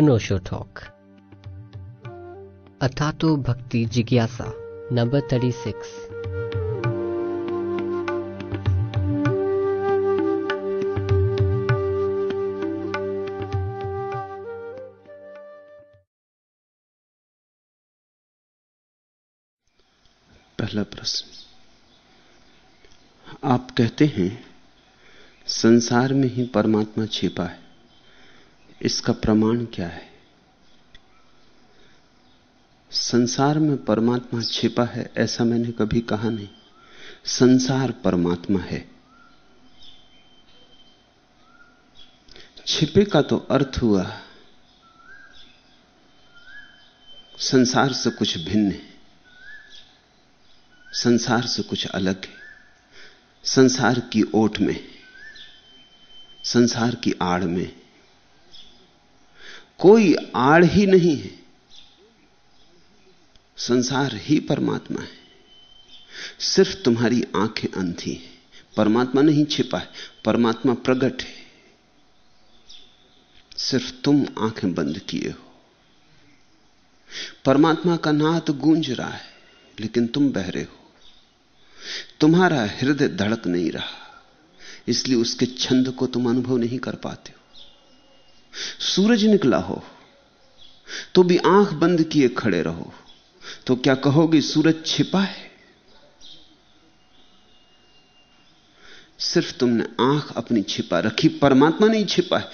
अनोशो talk. अथातो भक्ति जिज्ञासा, number thirty six. पहला प्रश्न। आप कहते हैं, संसार में ही परमात्मा छिपा है। इसका प्रमाण क्या है? संसार में परमात्मा छिपा है, ऐसा मैंने कभी कहा नहीं। संसार परमात्मा है। छिपे का तो अर्थ हुआ, संसार से कुछ भिन्न है, संसार से कुछ अलग है। संसार की ओट में संसार की आड़ में कोई आड़ ही नहीं है। संसार ही परमात्मा है। सिर्फ़ तुम्हारी आँखें अंधी हैं। परमात्मा नहीं छिपा है, परमात्मा प्रकट है। सिर्फ़ तुम आँखें बंद किए हो। परमात्मा का नाद गूंज रहा है, लेकिन तुम बहरे हो। तुम्हारा हृदय धड़क नहीं रहा, इसलिए उसके छंद को तुम अनुभव नहीं कर पाते हो। सूरज निकला हो तो भी आँख बंद किए खड़े रहो। तो क्या कहोगे, सूरज छिपा है? सिर्फ़ तुमने आँख अपनी छिपा रखी, परमात्मा नहीं छिपा है।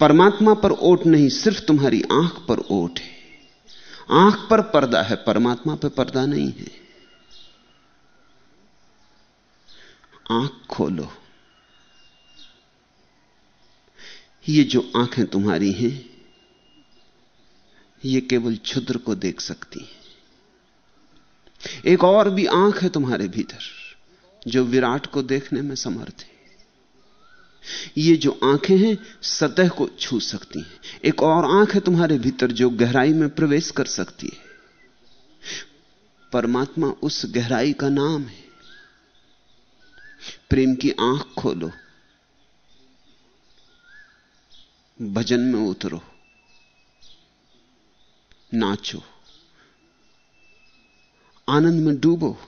परमात्मा पर ओट नहीं, सिर्फ़ तुम्हारी आँख पर ओट है। आँख पर पर्दा है, परमात्मा पर पर्दा नहीं है। आँख खोलो। ये जो आँखें तुम्हारी हैं, ये केवल क्षुद्र को देख सकती हैं। एक और भी आँख है तुम्हारे भीतर, जो विराट को देखने में समर्थ है। ये जो आँखें हैं, सतह को छू सकती हैं। एक और आँख है तुम्हारे भीतर, जो गहराई में प्रवेश कर सकती है। परमात्मा उस गहराई का नाम है। प्रेम की आँख खोलो। भजन में उतरो, नाचो, आनंद में डूबो।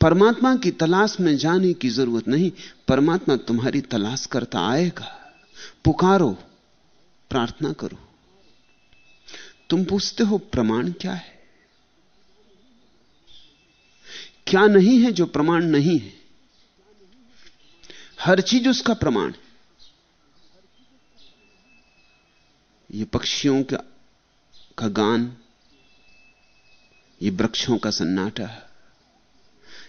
परमात्मा की तलाश में जाने की ज़रूरत नहीं, परमात्मा तुम्हारी तलाश करता आएगा। पुकारो, प्रार्थना करो। तुम पूछते हो, प्रमाण क्या है? क्या नहीं है जो प्रमाण नहीं है? हर चीज़ उसका प्रमाण है। ये पक्षियों का, का गान ये वृक्षों का सन्नाटा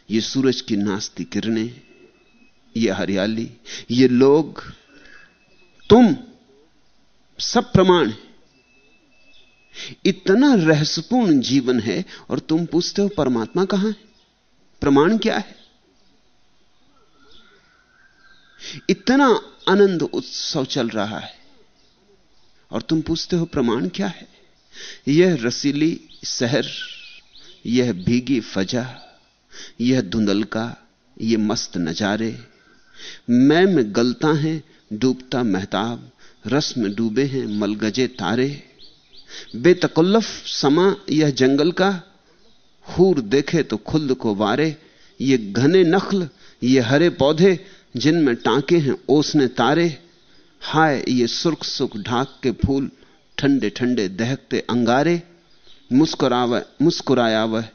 ये सूरज की नाचती किरणें ये हरियाली ये लोग तुम सब प्रमाण है। इतना रहस्यपूर्ण जीवन है और तुम पूछते हो परमात्मा कहाँ है? प्रमाण क्या है? इतना आनंद उत्सव चल रहा है। और तुम पूछते हो प्रमाण क्या है? यह रसीली शहर, यह भीगी फजा, यह धुंधल का यह मस्त नजारे। मैं में गलता है, डूबता महताब रस में डूबे हैं मलगजे तारे। बेतकल्लफ समा यह जंगल का, हूर देखे तो खुद को वारे। ये घने नखल, ये हरे पौधे, जिनमें टांके हैं ओसने तारे। हाय, ये सुर्ख सुख ढाक के फूल, ठंडे ठंडे दहकते अंगारे, मुस्कुराव मुस्कुराया वह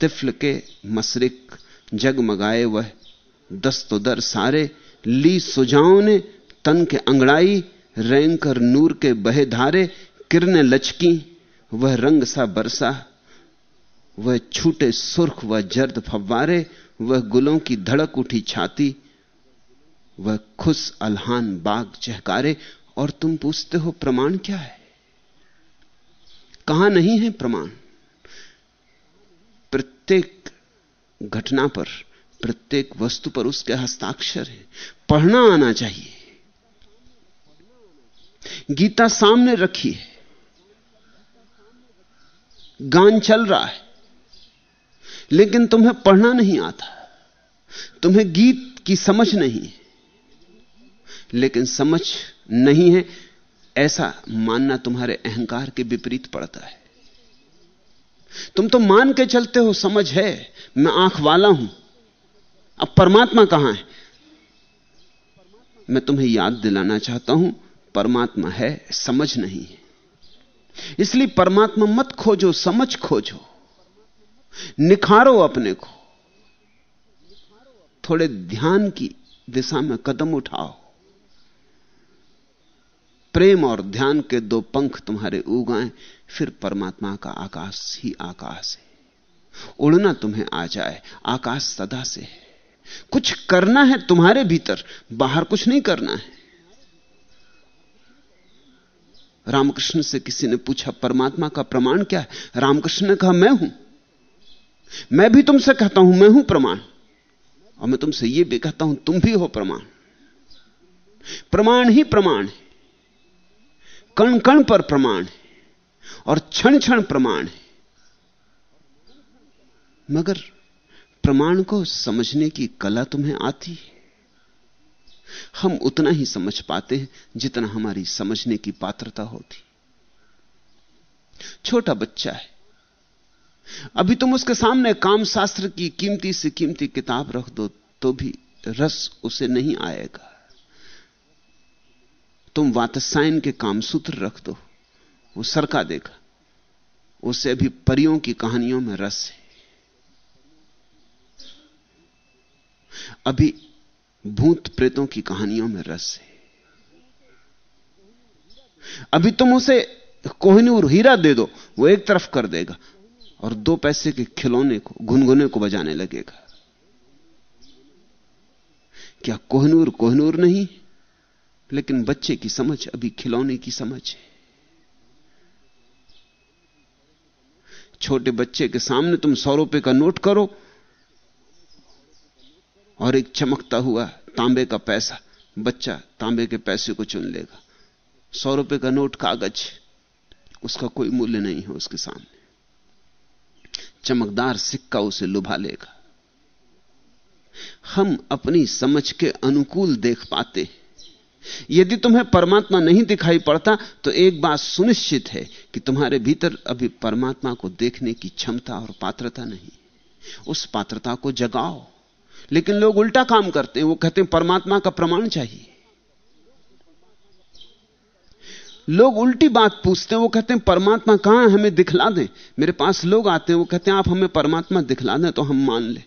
तिफल के मसरिक जगमगाए वह दस्तो दर सारे ली सुजाओं ने तन के अंगड़ाई, रैंकर नूर के बहे धारे किरने लचकी, वह रंग सा बरसा, वह छूटे सुर्ख व जर्द फव्वारे, वह गुलों की धड़क उठी छाती वह खुश अलहान बाग चहकारे, और तुम पूछते हो, प्रमाण क्या है? कहाँ नहीं है प्रमाण? प्रत्येक घटना पर, प्रत्येक वस्तु पर उसके हस्ताक्षर है। पढ़ना आना चाहिए। गीता सामने रखी है। गान चल रहा है। लेकिन तुम्हें पढ़ना नहीं आता। तुम्हें गीत की समझ नहीं लेकिन समझ नहीं है, ऐसा मानना तुम्हारे अहंकार के विपरीत पड़ता है। तुम तो मान के चलते हो, समझ है, मैं आँख वाला हूँ। अब परमात्मा कहाँ है? मैं तुम्हें याद दिलाना चाहता हूँ, परमात्मा है, समझ नहीं है। इसलिए परमात्मा मत खोजो, समझ खोजो। निखारो अपने को। थोड़े ध्यान की दिशा में कदम उठाओ। प्रेम और ध्यान के दो पंख तुम्हारे उगाएँ फिर परमात्मा का आकाश ही आकाश है। उड़ना तुम्हें आ जाए, आकाश सदा से है। कुछ करना है तुम्हारे भीतर, बाहर कुछ नहीं करना है। रामकृष्ण से किसी ने पूछा, परमात्मा का प्रमाण क्या है? रामकृष्ण ने कहा, मैं हूँ। मैं भी तुमसे कहता हूँ, मैं हूँ प्रमाण। और मैं तुमसे यह भी कहता हूँ, तुम भी हो प्रमाण। प्रमाण ही प्रमाण है। कण कण पर प्रमाण है और क्षण क्षण प्रमाण है। मगर प्रमाण को समझने की कला तुम्हें आती है। हम उतना ही समझ पाते हैं जितना हमारी समझने की पात्रता होती। छोटा बच्चा है। अभी तुम उसके सामने कामशास्त्र की कीमती से कीमती किताब रख दो तो भी रस उसे नहीं आएगा। तुम वातसायन के कामसूत्र रख दो। वो सरका देगा। उसे अभी परियों की कहानियों में रस है। अभी भूत प्रेतों की कहानियों में रस है। अभी तुम उसे कोहनूर, हीरा दे दो। वो एक तरफ़ कर देगा और दो पैसे के खिलौने को, गुनगुने को बजाने लगेगा। क्या कोहनूर कोहनूर नहीं? लेकिन बच्चे की समझ अभी खिलौने की समझ है। छोटे बच्चे के सामने तुम सौ रुपए का नोट करो और एक चमकता हुआ तांबे का पैसा, बच्चा तांबे के पैसे को चुन लेगा। सौ रुपए का नोट कागज़, उसका कोई मूल्य नहीं है उसके सामने। चमकदार सिक्का उसे लुभा लेगा। हम अपनी समझ के अनुकूल देख पाते यदि तुम्हें परमात्मा नहीं दिखाई पड़ता तो एक बात सुनिश्चित है कि तुम्हारे भीतर अभी परमात्मा को देखने की क्षमता और पात्रता नहीं। उस पात्रता को जगाओ। लेकिन लोग उल्टा काम करते हैं। वो कहते हैं, परमात्मा का प्रमाण चाहिए। लोग उल्टी बात पूछते हैं। वो कहते हैं, परमात्मा कहाँ है? हमें दिखला दें। मेरे पास लोग आते हैं। वो कहते हैं, आप हमें परमात्मा दिखला दें तो हम मान लें।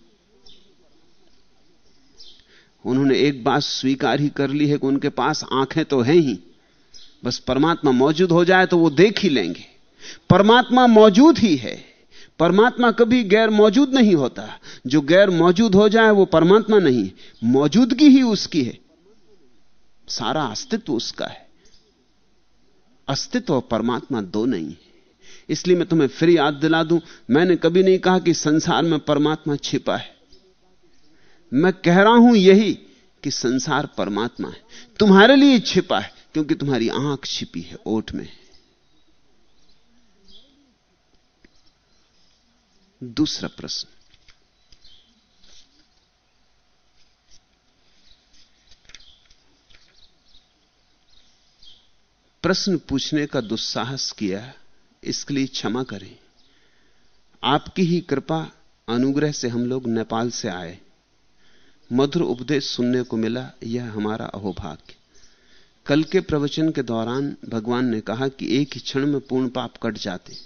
उन्होंने एक बात स्वीकार ही कर ली है कि उनके पास आँखें तो हैं ही। बस परमात्मा मौजूद हो जाए तो वो देख ही लेंगे। परमात्मा मौजूद ही है। परमात्मा कभी गैर मौजूद नहीं होता। जो गैर मौजूद हो जाए वो परमात्मा नहीं, मौजूदगी ही उसकी है। सारा अस्तित्व उसका है। अस्तित्व और परमात्मा दो नहीं है। इसलिए मैं तुम्हें फिर याद दिला दूँ, मैंने कभी नहीं कहा कि संसार में परमात्मा छिपा है। मैं कह रहा हूँ यही कि संसार परमात्मा है। तुम्हारे लिए छिपा है, क्योंकि तुम्हारी आँख छिपी है ओठ में। दूसरा प्रश्न। प्रश्न पूछने का दुस्साहस किया, इसके लिए क्षमा करें। आपकी ही कृपा अनुग्रह से हम लोग नेपाल से आए। मधुर उपदेश सुनने को मिला, यह हमारा अहोभाग्य। कल के प्रवचन के दौरान भगवान ने कहा कि एक ही क्षण में पूर्ण पाप कट जाते।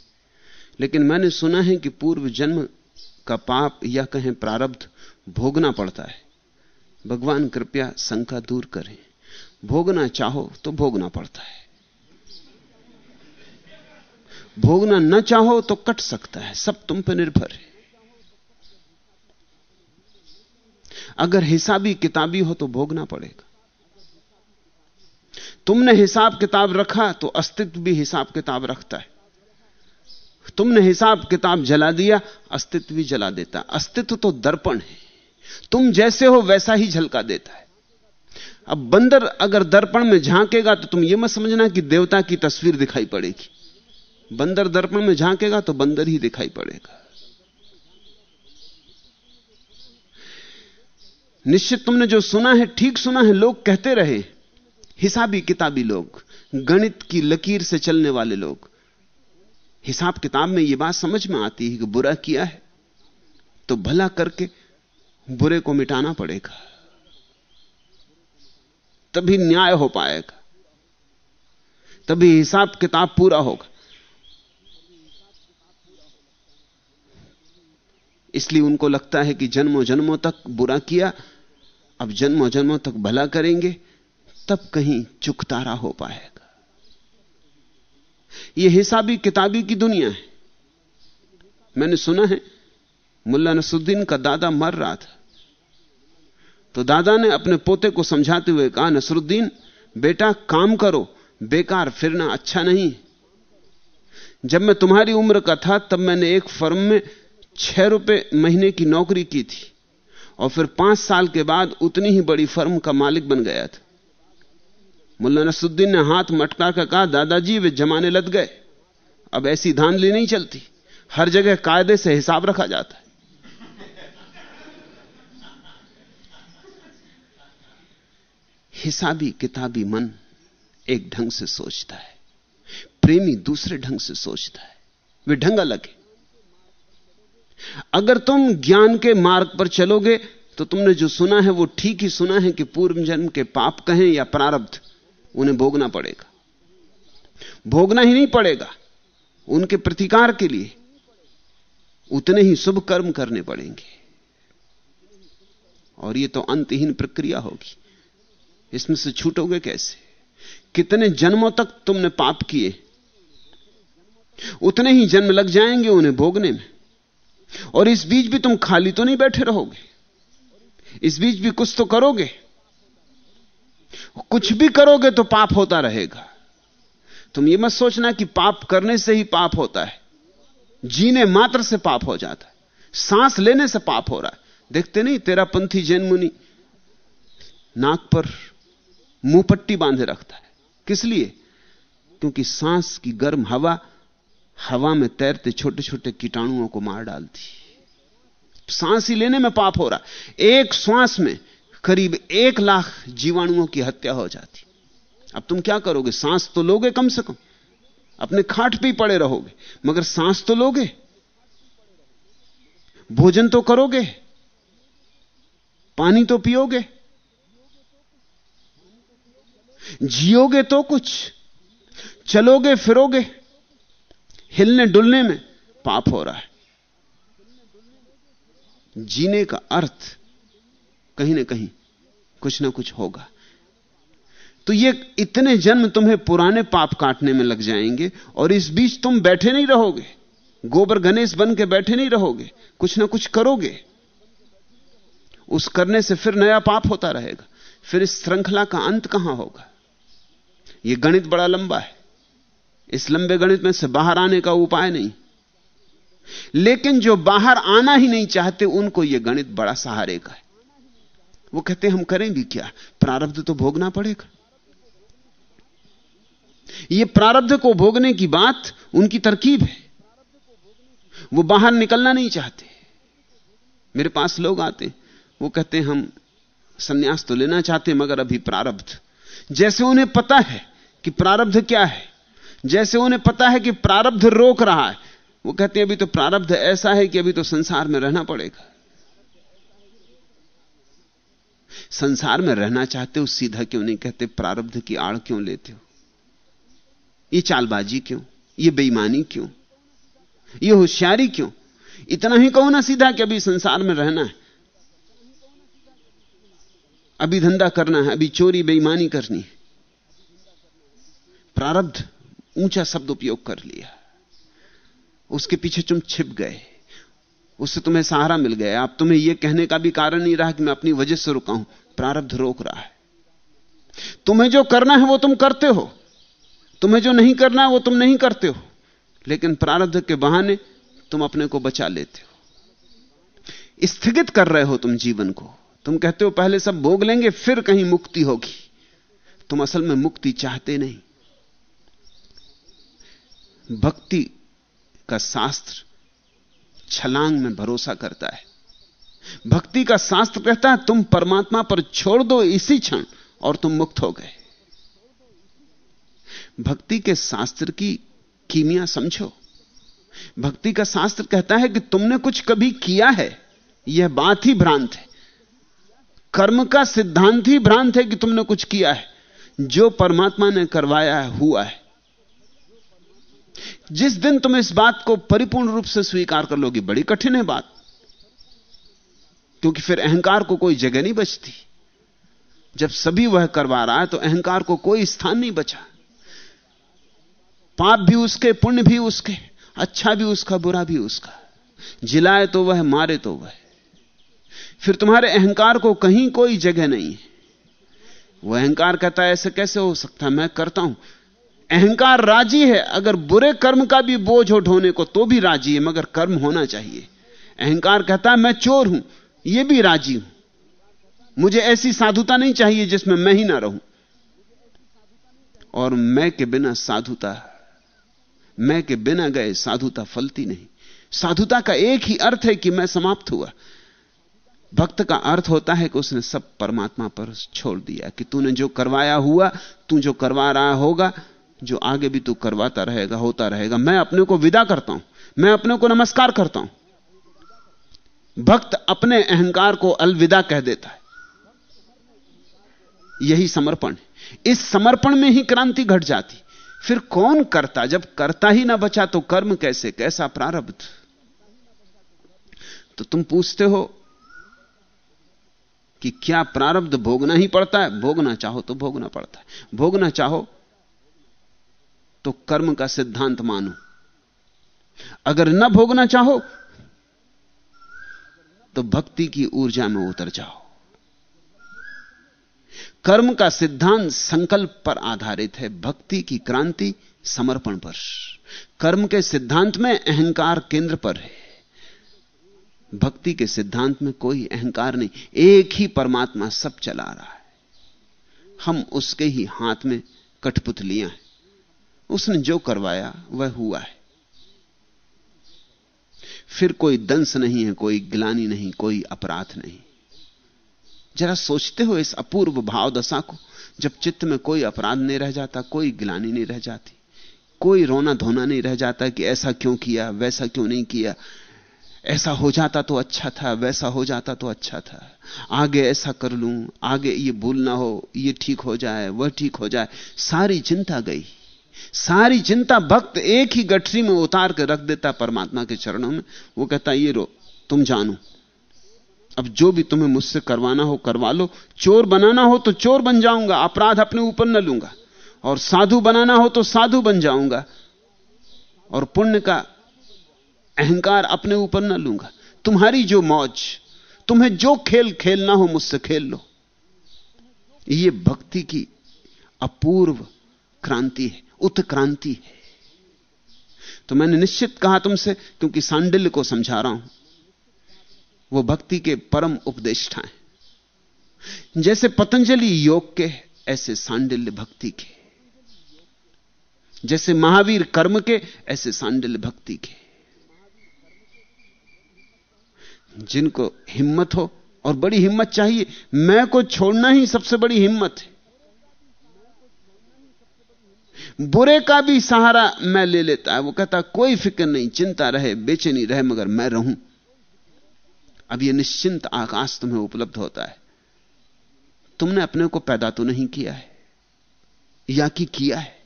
लेकिन मैंने सुना है कि पूर्व जन्म का पाप या कहें प्रारब्ध भोगना पड़ता है। भगवान कृपया शंका दूर करें। भोगना चाहो तो भोगना पड़ता है। भोगना न चाहो तो कट सकता है। सब तुम पर निर्भर है। अगर हिसाबी किताबी हो तो भोगना पड़ेगा। तुमने हिसाब किताब रखा तो अस्तित्व भी हिसाब किताब रखता है। तुमने हिसाब किताब जला दिया, अस्तित्व भी जला देता अस्तित्व तो दर्पण है। तुम जैसे हो वैसा ही झलका देता है। अब बंदर अगर दर्पण में झांकेगा तो तुम यह मत समझना कि देवता की तस्वीर दिखाई पड़ेगी। बंदर दर्पण में झांकेगा तो बंदर ही दिखाई पड़ेगा। निश्चित तुमने जो सुना है, ठीक सुना है, लोग कहते रहे। हिसाबी किताबी लोग, गणित की लकीर से चलने वाले लोग। हिसाब किताब में यह बात समझ में आती है कि बुरा किया है तो भला करके बुरे को मिटाना पड़ेगा। तभी न्याय हो पाएगा। तभी हिसाब किताब पूरा होगा। इसलिए उनको लगता है कि जन्मों जन्मों तक बुरा किया, अब जन्मों जन्मों तक भला करेंगे, तब कहीं चुकतारा हो पाएगा। यह हिसाबी किताबी की दुनिया है। मैंने सुना है, मुल्ला नसुद्दीन का दादा मर रहा था। तो दादा ने अपने पोते को समझाते हुए कहा, नसरुद्दीन, बेटा, काम करो, बेकार फिरना अच्छा नहीं। जब मैं तुम्हारी उम्र का था, तब मैंने एक फर्म में छह रुपए महीने की नौकरी की थी और फिर पाँच साल के बाद उतनी ही बड़ी फर्म का मालिक बन गया था। मुल्ला नसुद्दीन ने हाथ मटका कर कहा, दादाजी, वे जमाने लद गए। अब ऐसी धांधली नहीं चलती। हर जगह कायदे से हिसाब रखा जाता है। हिसाबी किताबी मन एक ढंग से सोचता है। प्रेमी दूसरे ढंग से सोचता है। वे ढंग अलग है अगर तुम ज्ञान के मार्ग पर चलोगे तो तुमने जो सुना है, वो ठीक ही सुना है कि पूर्व जन्म के पाप कहें या प्रारब्ध, उन्हें भोगना पड़ेगा। भोगना ही नहीं पड़ेगा, उनके प्रतिकार के लिए उतने ही शुभ कर्म करने पड़ेंगे। और यह तो अंतहीन प्रक्रिया होगी। इसमें से छूटोगे कैसे? कितने जन्मों तक तुमने पाप किए? उतने ही जन्म लग जाएँगे उन्हें भोगने में। और इस बीच भी तुम खाली तो नहीं बैठे रहोगे। इस बीच भी कुछ तो करोगे। कुछ भी करोगे तो पाप होता रहेगा। तुम ये मत सोचना कि पाप करने से ही पाप होता है। जीने मात्र से पाप हो जाता है। सांस लेने से पाप हो रहा है। देखते नहीं, तेरा पंथी जैन मुनि नाक पर मुँह पट्टी बांधे रखता है। किस लिए? क्योंकि सांस की गर्म हवा हवा में तैरते छोटे छोटे कीटाणुओं को मार डालती। सांस ही लेने में पाप हो रहा। एक श्वास में करीब एक लाख जीवाणुओं की हत्या हो जाती। अब तुम क्या करोगे? सांस तो लोगे कम से कम। अपने खाट पे पड़े रहोगे। मगर सांस तो लोगे। भोजन तो करोगे। पानी तो पियोगे। जियोगे तो कुछ। चलोगे, फिरोगे। हिलने डुलने में पाप हो रहा है। जीने का अर्थ कहीं ना कहीं कुछ ना कुछ होगा। तो ये इतने जन्म तुम्हें पुराने पाप काटने में लग जाएँगे और इस बीच तुम बैठे नहीं रहोगे। गोबर गणेश बन के बैठे नहीं रहोगे। कुछ ना कुछ करोगे। उस करने से फिर नया पाप होता रहेगा। फिर इस श्रृंखला का अंत कहाँ होगा? यह गणित बड़ा लंबा है। इस लंबे गणित में से बाहर आने का उपाय नहीं। लेकिन जो बाहर आना ही नहीं चाहते, उनको यह गणित बड़ा सहारे का है। वो कहते हम करेंगे क्या? प्रारब्ध तो भोगना पड़ेगा। यह प्रारब्ध को भोगने की बात उनकी तरकीब है। वो बाहर निकलना नहीं चाहते। मेरे पास लोग आते वो कहते हम सन्यास तो लेना चाहते मगर अभी प्रारब्ध। जैसे उन्हें पता है कि प्रारब्ध क्या है जैसे उन्हें पता है कि प्रारब्ध रोक रहा है, वो कहते हैं, अभी तो प्रारब्ध ऐसा है कि अभी तो संसार में रहना पड़ेगा। संसार में रहना चाहते हो, सीधा क्यों नहीं कहते, प्रारब्ध की आड़ क्यों लेते हो? ये चालबाजी क्यों? ये बेईमानी क्यों? ये होशियारी क्यों? इतना ही कहो ना सीधा कि अभी संसार में रहना है। अभी धंधा करना है, अभी चोरी, बेईमानी करनी है। प्रारब्ध ऊँचा शब्द उपयोग कर लिया। उसके पीछे तुम छिप गए। उससे तुम्हें सहारा मिल गया। अब तुम्हें यह कहने का भी कारण नहीं रहा कि मैं अपनी वजह से रुका हूँ। प्रारब्ध रोक रहा है। तुम्हें जो करना है वो तुम करते हो। तुम्हें जो नहीं करना है वो तुम नहीं करते हो। लेकिन प्रारब्ध के बहाने तुम अपने को बचा लेते हो। स्थगित कर रहे हो तुम जीवन को। तुम कहते हो, पहले सब भोग लेंगे, फिर कहीं मुक्ति होगी। तुम असल में मुक्ति चाहते नहीं। भक्ति का शास्त्र छलांग में भरोसा करता है। भक्ति का शास्त्र कहता है, तुम परमात्मा पर छोड़ दो इसी क्षण और तुम मुक्त हो गए। भक्ति के शास्त्र की कीमिया समझो। भक्ति का शास्त्र कहता है कि तुमने कुछ कभी किया है, यह बात ही भ्रांत है। कर्म का सिद्धांत ही भ्रांत है कि तुमने कुछ किया है। जो परमात्मा ने करवाया है हुआ है जिस दिन तुम इस बात को परिपूर्ण रूप से स्वीकार कर लोगे, बड़ी कठिन है बात। क्योंकि फिर अहंकार को कोई जगह नहीं बचती। जब सभी वह करवा रहा है तो अहंकार को कोई स्थान नहीं बचा। पाप भी उसके, पुण्य भी उसके अच्छा भी उसका, बुरा भी उसका। जिलाए तो वह, मारे तो वह। फिर तुम्हारे अहंकार को कहीं कोई जगह नहीं है। वह अहंकार कहता है, ऐसे कैसे हो सकता मैं करता हूँ। अहंकार राज़ी है, अगर बुरे कर्म का भी बोझ उठोने को तो भी राज़ी है, मगर कर्म होना चाहिए। अहंकार कहता है, मैं चोर हूँ यह भी राज़ी हूँ। मुझे ऐसी साधुता नहीं चाहिए जिसमें मैं ही ना रहूँ। और मैं के बिना साधुता, मैं के बिना गए साधुता फलती नहीं। साधुता का एक ही अर्थ है कि मैं समाप्त हुआ। भक्त का अर्थ होता है कि उसने सब परमात्मा पर छोड़ दिया, कि तूने जो करवाया हुआ, तू जो करवा रहा होगा जो आगे भी तू करवाता रहेगा, होता रहेगा, मैं अपने को विदा करता हूँ, मैं अपने को नमस्कार करता हूँ। भक्त अपने अहंकार को अलविदा कह देता है। यही समर्पण इस समर्पण में ही क्रांति घट जाती। फिर कौन करता? जब करता ही ना बचा तो कर्म कैसे? कैसा प्रारब्ध? तो तुम पूछते हो कि क्या प्रारब्ध भोगना ही पड़ता है? भोगना चाहो तो भोगना पड़ता है। भोगना चाहो तो कर्म का सिद्धांत मानो। अगर न भोगना चाहो तो भक्ति की ऊर्जा में उतर जाओ। कर्म का सिद्धांत संकल्प पर आधारित है। भक्ति की क्रांति समर्पण पर। कर्म के सिद्धांत में अहंकार केंद्र पर है। भक्ति के सिद्धांत में कोई अहंकार नहीं। एक ही परमात्मा सब चला रहा है। हम उसके ही हाथ में कठपुतलियाँ हैं। उसने जो करवाया, वह हुआ है। फिर कोई दंश नहीं है, कोई गिलानी नहीं, कोई अपराध नहीं। जरा सोचते हो इस अपूर्व भाव दशा को, जब चित्त में कोई अपराध नहीं रह जाता, कोई गिलानी नहीं रह जाती, कोई रोना धोना नहीं रह जाता कि ऐसा क्यों किया, वैसा क्यों नहीं किया। ऐसा हो जाता तो अच्छा था, वैसा हो जाता तो अच्छा था। आगे ऐसा कर लूँ, आगे ये भूल ना हो, ये ठीक हो जाए, वह ठीक हो जाए, सारी चिंता गई। सारी चिंता भक्त एक ही गठरी में उतार कर रख देता परमात्मा के चरणों में। वो कहता ये रो, तुम जानो। अब जो भी तुम्हें मुझसे करवाना हो, करवा लो। चोर बनाना हो तो चोर बन जाऊँगा, अपराध अपने ऊपर न लूँगा। और साधु बनाना हो तो साधु बन जाऊँगा। और पुण्य का अहंकार अपने ऊपर न लूँगा। तुम्हारी जो मौज, तुम्हें जो खेल खेलना हो मुझसे खेल लो। ये भक्ति की अपूर्व क्रांति है उत्क्रांति है। तो मैंने निश्चित कहा तुमसे, क्योंकि सांडिल्य को समझा रहा हूँ, वो भक्ति के परम उपदेष्टा हैं। जैसे पतंजलि योग के ऐसे सांडिल्य भक्ति के जैसे महावीर कर्म के ऐसे सांडिल्य भक्ति के जिनको हिम्मत हो, और बड़ी हिम्मत चाहिए, मैं को छोड़ना ही सबसे बड़ी हिम्मत है। बुरे का भी सहारा मैं ले लेता है। वो कहता, कोई फ़िक्र नहीं, चिंता रहे, बेचैनी रहे, मगर मैं रहूँ। अब यह निश्चिंत आकाश तुम्हें उपलब्ध होता है। तुमने अपने को पैदा तो नहीं किया है, या कि किया है?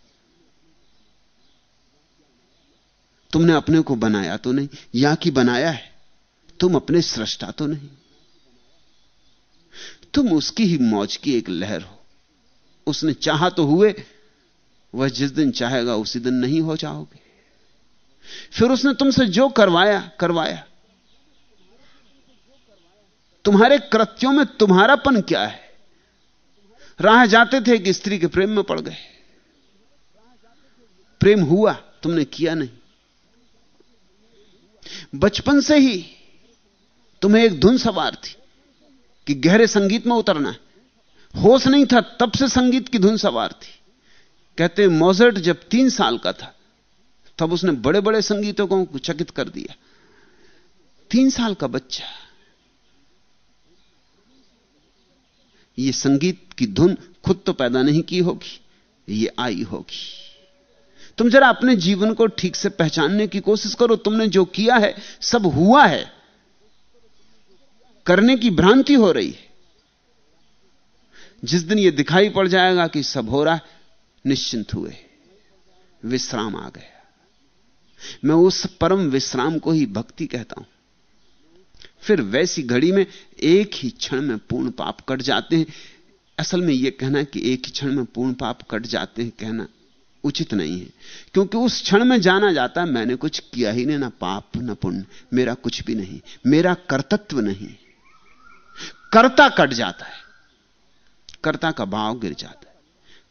तुमने अपने को बनाया तो नहीं, या कि बनाया है? तुम अपने सृष्टा तो नहीं। तुम उसकी ही मौज की एक लहर हो। उसने चाहा तो हुए वह जिस दिन चाहेगा उसी दिन नहीं हो जाओगे। फिर उसने तुमसे जो करवाया करवाया। तुम्हारे कृत्यों में तुम्हारापन क्या है? राह जाते थे कि स्त्री के प्रेम में पड़ गए। प्रेम हुआ, तुमने किया नहीं। बचपन से ही तुम्हें एक धुन सवार थी कि गहरे संगीत में उतरना। होश नहीं था, तब से संगीत की धुन सवार थी। कहते मोजर्ट जब तीन साल का था, तब उसने बड़े बड़े संगीतों को चकित कर दिया। तीन साल का बच्चा। ये संगीत की धुन खुद तो पैदा नहीं की होगी, ये आई होगी। तुम जरा अपने जीवन को ठीक से पहचानने की कोशिश करो, तुमने जो किया है, सब हुआ है। करने की भ्रांति हो रही है। जिस दिन यह दिखाई पड़ जाएगा कि सब हो रहा है निश्चिंत हुए। विश्राम आ गया। मैं उस परम विश्राम को ही भक्ति कहता हूँ। फिर वैसी घड़ी में एक ही क्षण में पूर्ण पाप कट जाते हैं। असल में यह कहना कि एक ही क्षण में पूर्ण पाप कट जाते हैं कहना उचित नहीं है। क्योंकि उस क्षण में जाना जाता है, मैंने कुछ किया ही नहीं, ना पाप, ना पुण्य, मेरा कुछ भी नहीं, मेरा कर्तत्व नहीं। कर्ता कट जाता है। कर्ता का भाव गिर जाता है।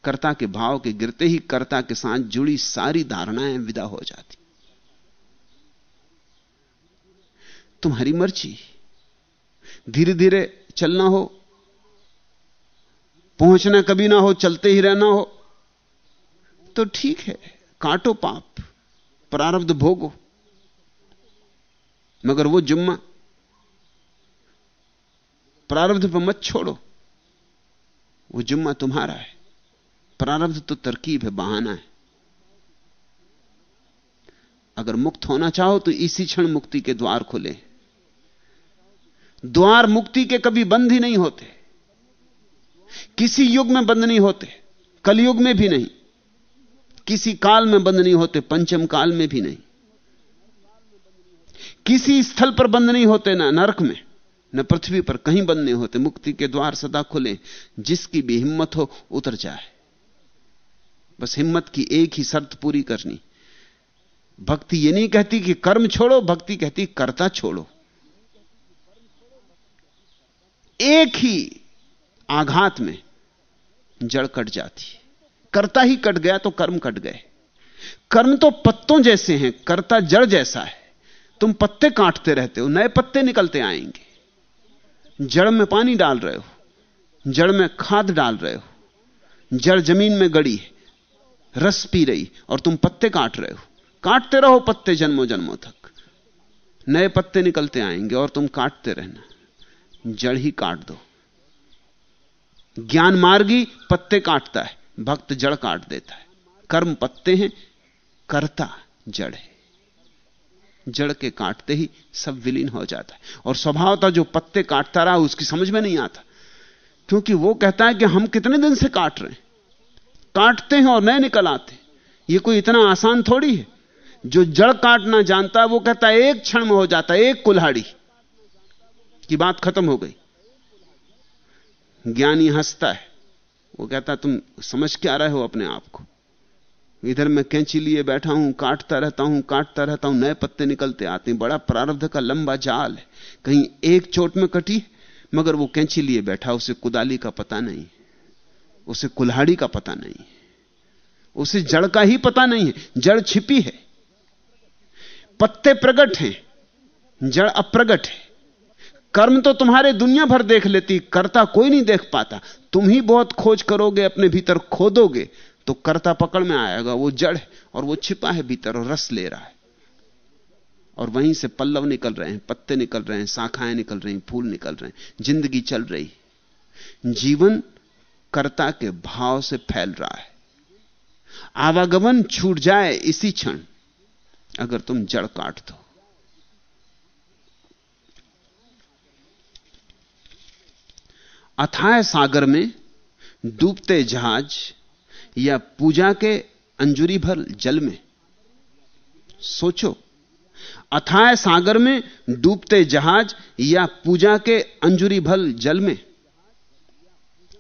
कर्ता के भाव के गिरते ही कर्ता के साथ जुड़ी सारी धारणाएँ विदा हो जाती। तुम्हारी मर्ज़ी। धीरे धीरे चलना हो, पहुँचना कभी ना हो, चलते ही रहना हो तो ठीक है, काटो पाप, प्रारब्ध भोगो। मगर वो जुम्मा, प्रारब्ध पर मत छोड़ो, वो जुम्मा तुम्हारा है। प्रारब्ध तो तरकीब है, बहाना है। अगर मुक्त होना चाहो तो इसी क्षण मुक्ति के द्वार खुले। द्वार मुक्ति के कभी बंद ही नहीं होते। किसी युग में बंद नहीं होते, कलयुग में भी नहीं। किसी काल में बंद नहीं होते, पंचम काल में भी नहीं। किसी स्थल पर बंद नहीं होते, ना नरक में, न पृथ्वी पर कहीं बंद नहीं होते। मुक्ति के द्वार सदा खुले। जिसकी भी हिम्मत हो, उतर जाए। बस हिम्मत की एक ही शर्त पूरी करनी। भक्ति ये नहीं कहती कि कर्म छोड़ो, भक्ति कहती कर्ता छोड़ो। एक ही आघात में जड़ कट जाती है। कर्ता ही कट गया तो कर्म कट गए। कर्म तो पत्तों जैसे हैं, कर्ता जड़ जैसा है। तुम पत्ते काटते रहते हो, नए पत्ते निकलते आएँगे। जड़ में पानी डाल रहे हो, जड़ में खाद डाल रहे हो, जड़ ज़मीन में गड़ी है। रस पी रही और तुम पत्ते काट रहे हो। काटते रहो पत्ते जन्मों जन्मों तक। नए पत्ते निकलते आएँगे और तुम काटते रहना। जड़ ही काट दो। ज्ञान मार्गी पत्ते काटता है, भक्त जड़ काट देता है। कर्म पत्ते हैं, कर्ता जड़ है। जड़ के काटते ही सब विलीन हो जाता है। और स्वभाव था जो पत्ते काटता रहा, उसकी समझ में नहीं आता। क्योंकि वो कहता है कि हम कितने दिन से काट रहे हैं? काटते हैं और नए निकल आते ये कोई इतना आसान थोड़ी है। जो जड़ काटना जानता है, वो कहता है, एक क्षण में हो जाता है, एक कुल्हाड़ी। की बात खत्म हो गई। ज्ञानी हंसता है। वो कहता, तुम समझ क्या रहे हो अपने आप को? इधर मैं कैंची लिए बैठा हूँ, काटता रहता हूँ, काटता रहता हूँ, नए पत्ते निकलते आते हैं। बड़ा प्रारब्ध का लंबा जाल है। कहीं एक चोट में कटी मगर वो कैंची लिए बैठा, उसे कुदाली का पता नहीं उसे कुल्हाड़ी का पता नहीं उसे जड़ का ही पता नहीं है। जड़ छिपी है। पत्ते प्रगट हैं। जड़ अप्रगट है। कर्म तो तुम्हारे दुनिया भर देख लेती, कर्ता कोई नहीं देख पाता। तुम ही बहुत खोज करोगे, अपने भीतर खोदोगे तो कर्ता पकड़ में आएगा। वो जड़ है और वो छिपा है भीतर और रस ले रहा है। और वहीं से पल्लव निकल रहे हैं, पत्ते निकल रहे हैं, शाखाएँ निकल रही, फूल निकल रहे हैं, ज़िंदगी चल रही। जीवन कर्ता के भाव से फैल रहा है। आवागमन छूट जाए इसी क्षण, अगर तुम जड़ काट दो। अथाय सागर में डूबते जहाज़ या पूजा के अंजुरी भर जल में, सोचो। अथाय सागर में डूबते जहाज़ या पूजा के अंजुरी भर जल में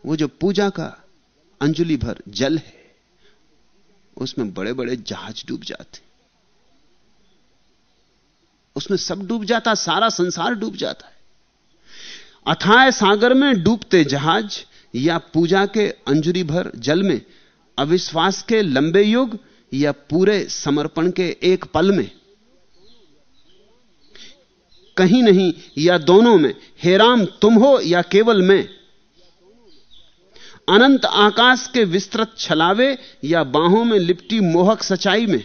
वो जो पूजा का अंजुली भर जल है, उसमें बड़े बड़े जहाज़ डूब जाते उसमें सब डूब जाता, सारा संसार डूब जाता है। अथाय सागर में डूबते जहाज़ या पूजा के अंजुरी भर जल में, अविश्वास के लंबे युग या पूरे समर्पण के एक पल में। कहीं नहीं या दोनों में, हेराम तुम हो या केवल मैं। अनंत आकाश के विस्तृत छलावे या बाहों में लिपटी मोहक सच्चाई में।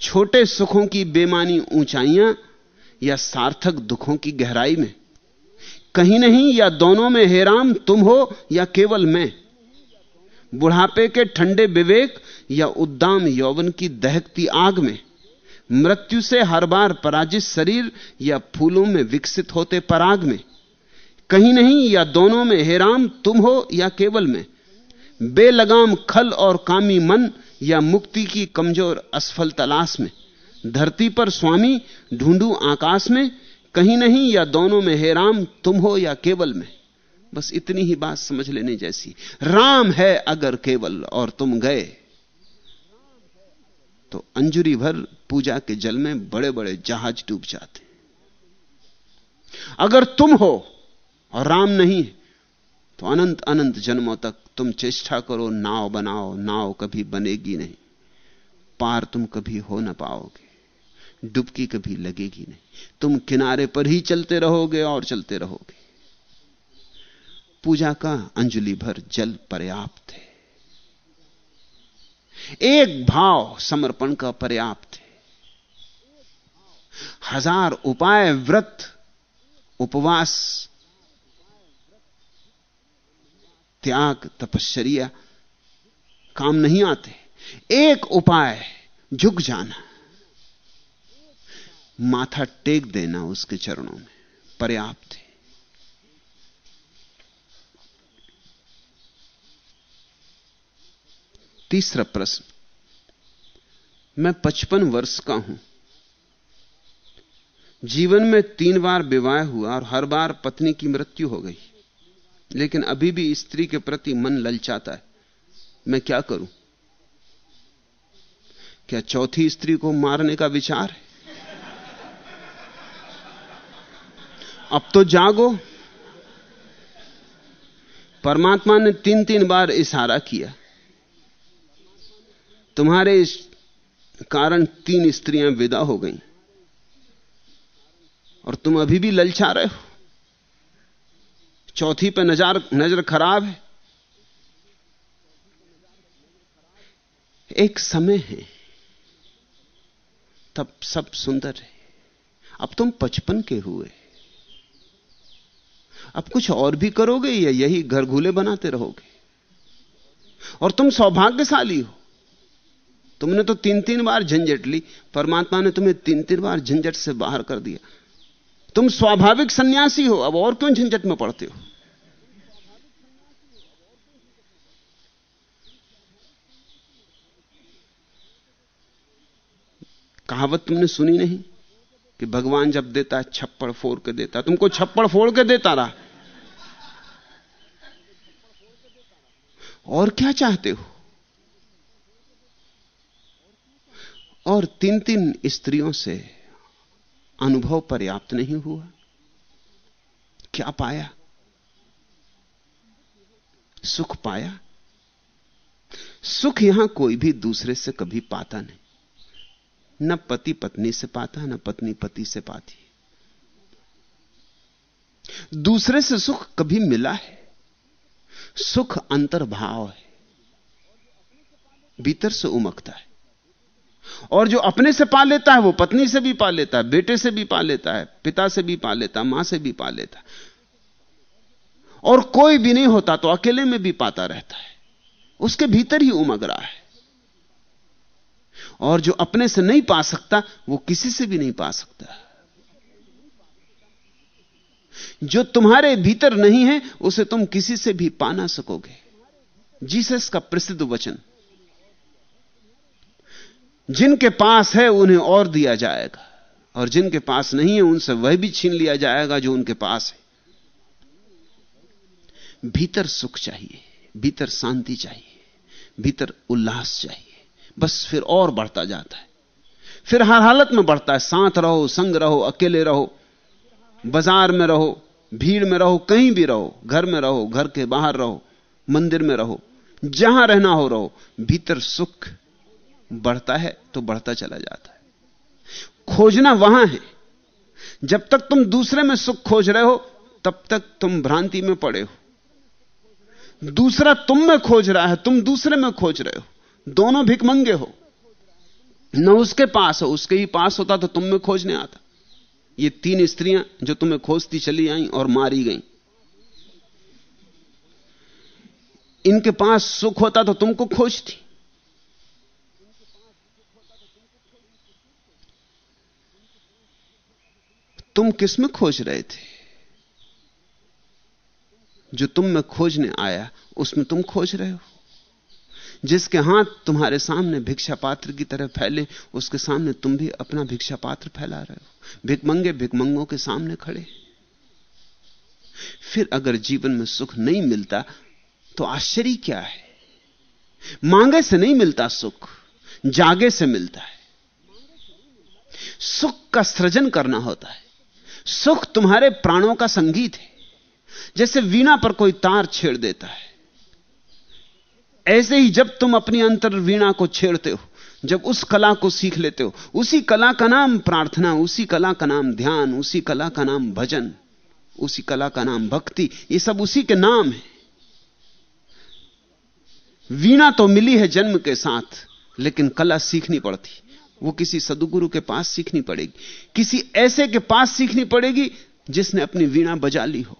छोटे सुखों की बेमानी ऊंचाइयाँ या सार्थक दुखों की गहराई में। कहीं नहीं या दोनों में हेराम तुम हो या केवल मैं। बुढ़ापे के ठंडे विवेक या उद्दाम यौवन की दहकती आग में। मृत्यु से हर बार पराजित शरीर या फूलों में विकसित होते पराग में। कहीं नहीं, या दोनों में हेराम तुम हो, या केवल में। बेलगाम खल और कामी मन, या मुक्ति की कमज़ोर असफल तलाश में। धरती पर स्वामी, ढूंढू आकाश में। कहीं नहीं, या दोनों में हे राम तुम हो, या केवल में। बस इतनी ही बात समझ लेने जैसी। राम है अगर केवल, और तुम गए। तो अंजुरी भर पूजा के जल में बड़े बड़े जहाज़ डूब जाते। अगर तुम हो और राम नहीं तो अनंत अनंत जन्मों तक तुम चेष्टा करो, नाव बनाओ, नाव कभी बनेगी नहीं। पार तुम कभी हो ना पाओगे, डुबकी कभी लगेगी नहीं। तुम किनारे पर ही चलते रहोगे और चलते रहोगे। पूजा का अंजलि भर जल पर्याप्त है। एक भाव समर्पण का पर्याप्त है। हज़ार उपाय, व्रत, उपवास त्याग तपश्चर्या काम नहीं आते। एक उपाय, झुक जाना। माथा टेक देना उसके चरणों में। पर्याप्त है। तीसरा प्रश्न। मैं पचपन वर्ष का हूँ। जीवन में तीन बार विवाह हुआ और हर बार पत्नी की मृत्यु हो गई। लेकिन अभी भी स्त्री के प्रति मन ललचाता है। मैं क्या करूँ? क्या चौथी स्त्री को मारने का विचार है? अब तो जागो। परमात्मा ने तीन तीन बार इशारा किया। तुम्हारे इस कारण तीन स्त्रियाँ विदा हो गईं। और तुम अभी भी ललचा रहे हो। चौथी पे नज़र नज़र खराब है। एक समय है, तब सब सुंदर है। अब तुम पचपन के हुए। अब कुछ और भी करोगे या यही घर घूले बनाते रहोगे? और तुम सौभाग्यशाली हो। तुमने तो तीन तीन बार झंझट ली, परमात्मा ने तुम्हें तीन तीन बार झंझट से बाहर कर दिया। तुम स्वाभाविक सन्यासी हो, अब और क्यों झंझट में पड़ते हो? कहावत तुमने सुनी नहीं कि भगवान जब देता है, छप्पड़ फोड़ के देता तुमको छप्पड़ फोड़ के देता रहा? और क्या चाहते हो? और तीन तीन स्त्रियों से अनुभव पर्याप्त नहीं हुआ। क्या पाया? सुख पाया? सुख यहाँ कोई भी दूसरे से कभी पाता नहीं। न पति पत्नी से पाता, न पत्नी पति से पाती। दूसरे से सुख कभी मिला है। सुख अंतर्भाव है। भीतर से उमकता है। और जो अपने से पा लेता है, वो पत्नी से भी पा लेता है, बेटे से भी पा लेता है, पिता से भी पा लेता है, माँ से भी पा लेता और कोई भी नहीं होता तो अकेले में भी पाता रहता है। उसके भीतर ही उमग रहा है। और जो अपने से नहीं पा सकता, वो किसी से भी नहीं पा सकता। जो तुम्हारे भीतर नहीं है, उसे तुम किसी से भी पा ना सकोगे। जीसस का प्रसिद्ध वचन। जिनके पास है उन्हें और दिया जाएगा। और जिनके पास नहीं है, उनसे वह भी छीन लिया जाएगा जो उनके पास है। भीतर सुख चाहिए, भीतर शांति चाहिए, भीतर उल्लास चाहिए। बस फिर और बढ़ता जाता है। फिर हर हालत में बढ़ता है। साथ रहो, संग रहो, अकेले रहो, बाज़ार में रहो, भीड़ में रहो, कहीं भी रहो, घर में रहो, घर के बाहर रहो, मंदिर में रहो, जहाँ रहना हो रहो, भीतर सुख बढ़ता है तो बढ़ता चला जाता है। खोजना वहाँ है। जब तक तुम दूसरे में सुख खोज रहे हो, तब तक तुम भ्रांति में पड़े हो। दूसरा तुम में खोज रहा है, तुम दूसरे में खोज रहे हो। दोनों भिकमंगे हो। न उसके पास हो, उसके ही पास होता तो तुम में खोजने आता। ये तीन स्त्रियाँ जो तुम्हें खोजती चली आई और मारी गई। इनके पास सुख होता तो तुमको खोजती। तुम किसमें खोज रहे थे? जो तुम में खोजने आया, उसमें तुम खोज रहे हो। जिसके हाथ तुम्हारे सामने भिक्षा पात्र की तरह फैले, उसके सामने तुम भी अपना भिक्षा पात्र फैला रहे हो। भिकमंगे भिकमंगों के सामने खड़े। फिर अगर जीवन में सुख नहीं मिलता तो आश्चर्य क्या है? मांगे से नहीं मिलता सुख, जागे से मिलता है। सुख का सृजन करना होता है। सुख तुम्हारे प्राणों का संगीत है। जैसे वीणा पर कोई तार छेड़ देता है। ऐसे ही जब तुम अपनी अंतर वीणा को छेड़ते हो, जब उस कला को सीख लेते हो, उसी कला का नाम प्रार्थना, उसी कला का नाम ध्यान, उसी कला का नाम भजन, उसी कला का नाम भक्ति, ये सब उसी के नाम है। वीणा तो मिली है जन्म के साथ, लेकिन कला सीखनी पड़ती। वो किसी सदगुरु के पास सीखनी पड़ेगी। किसी ऐसे के पास सीखनी पड़ेगी जिसने अपनी वीणा बजा ली हो।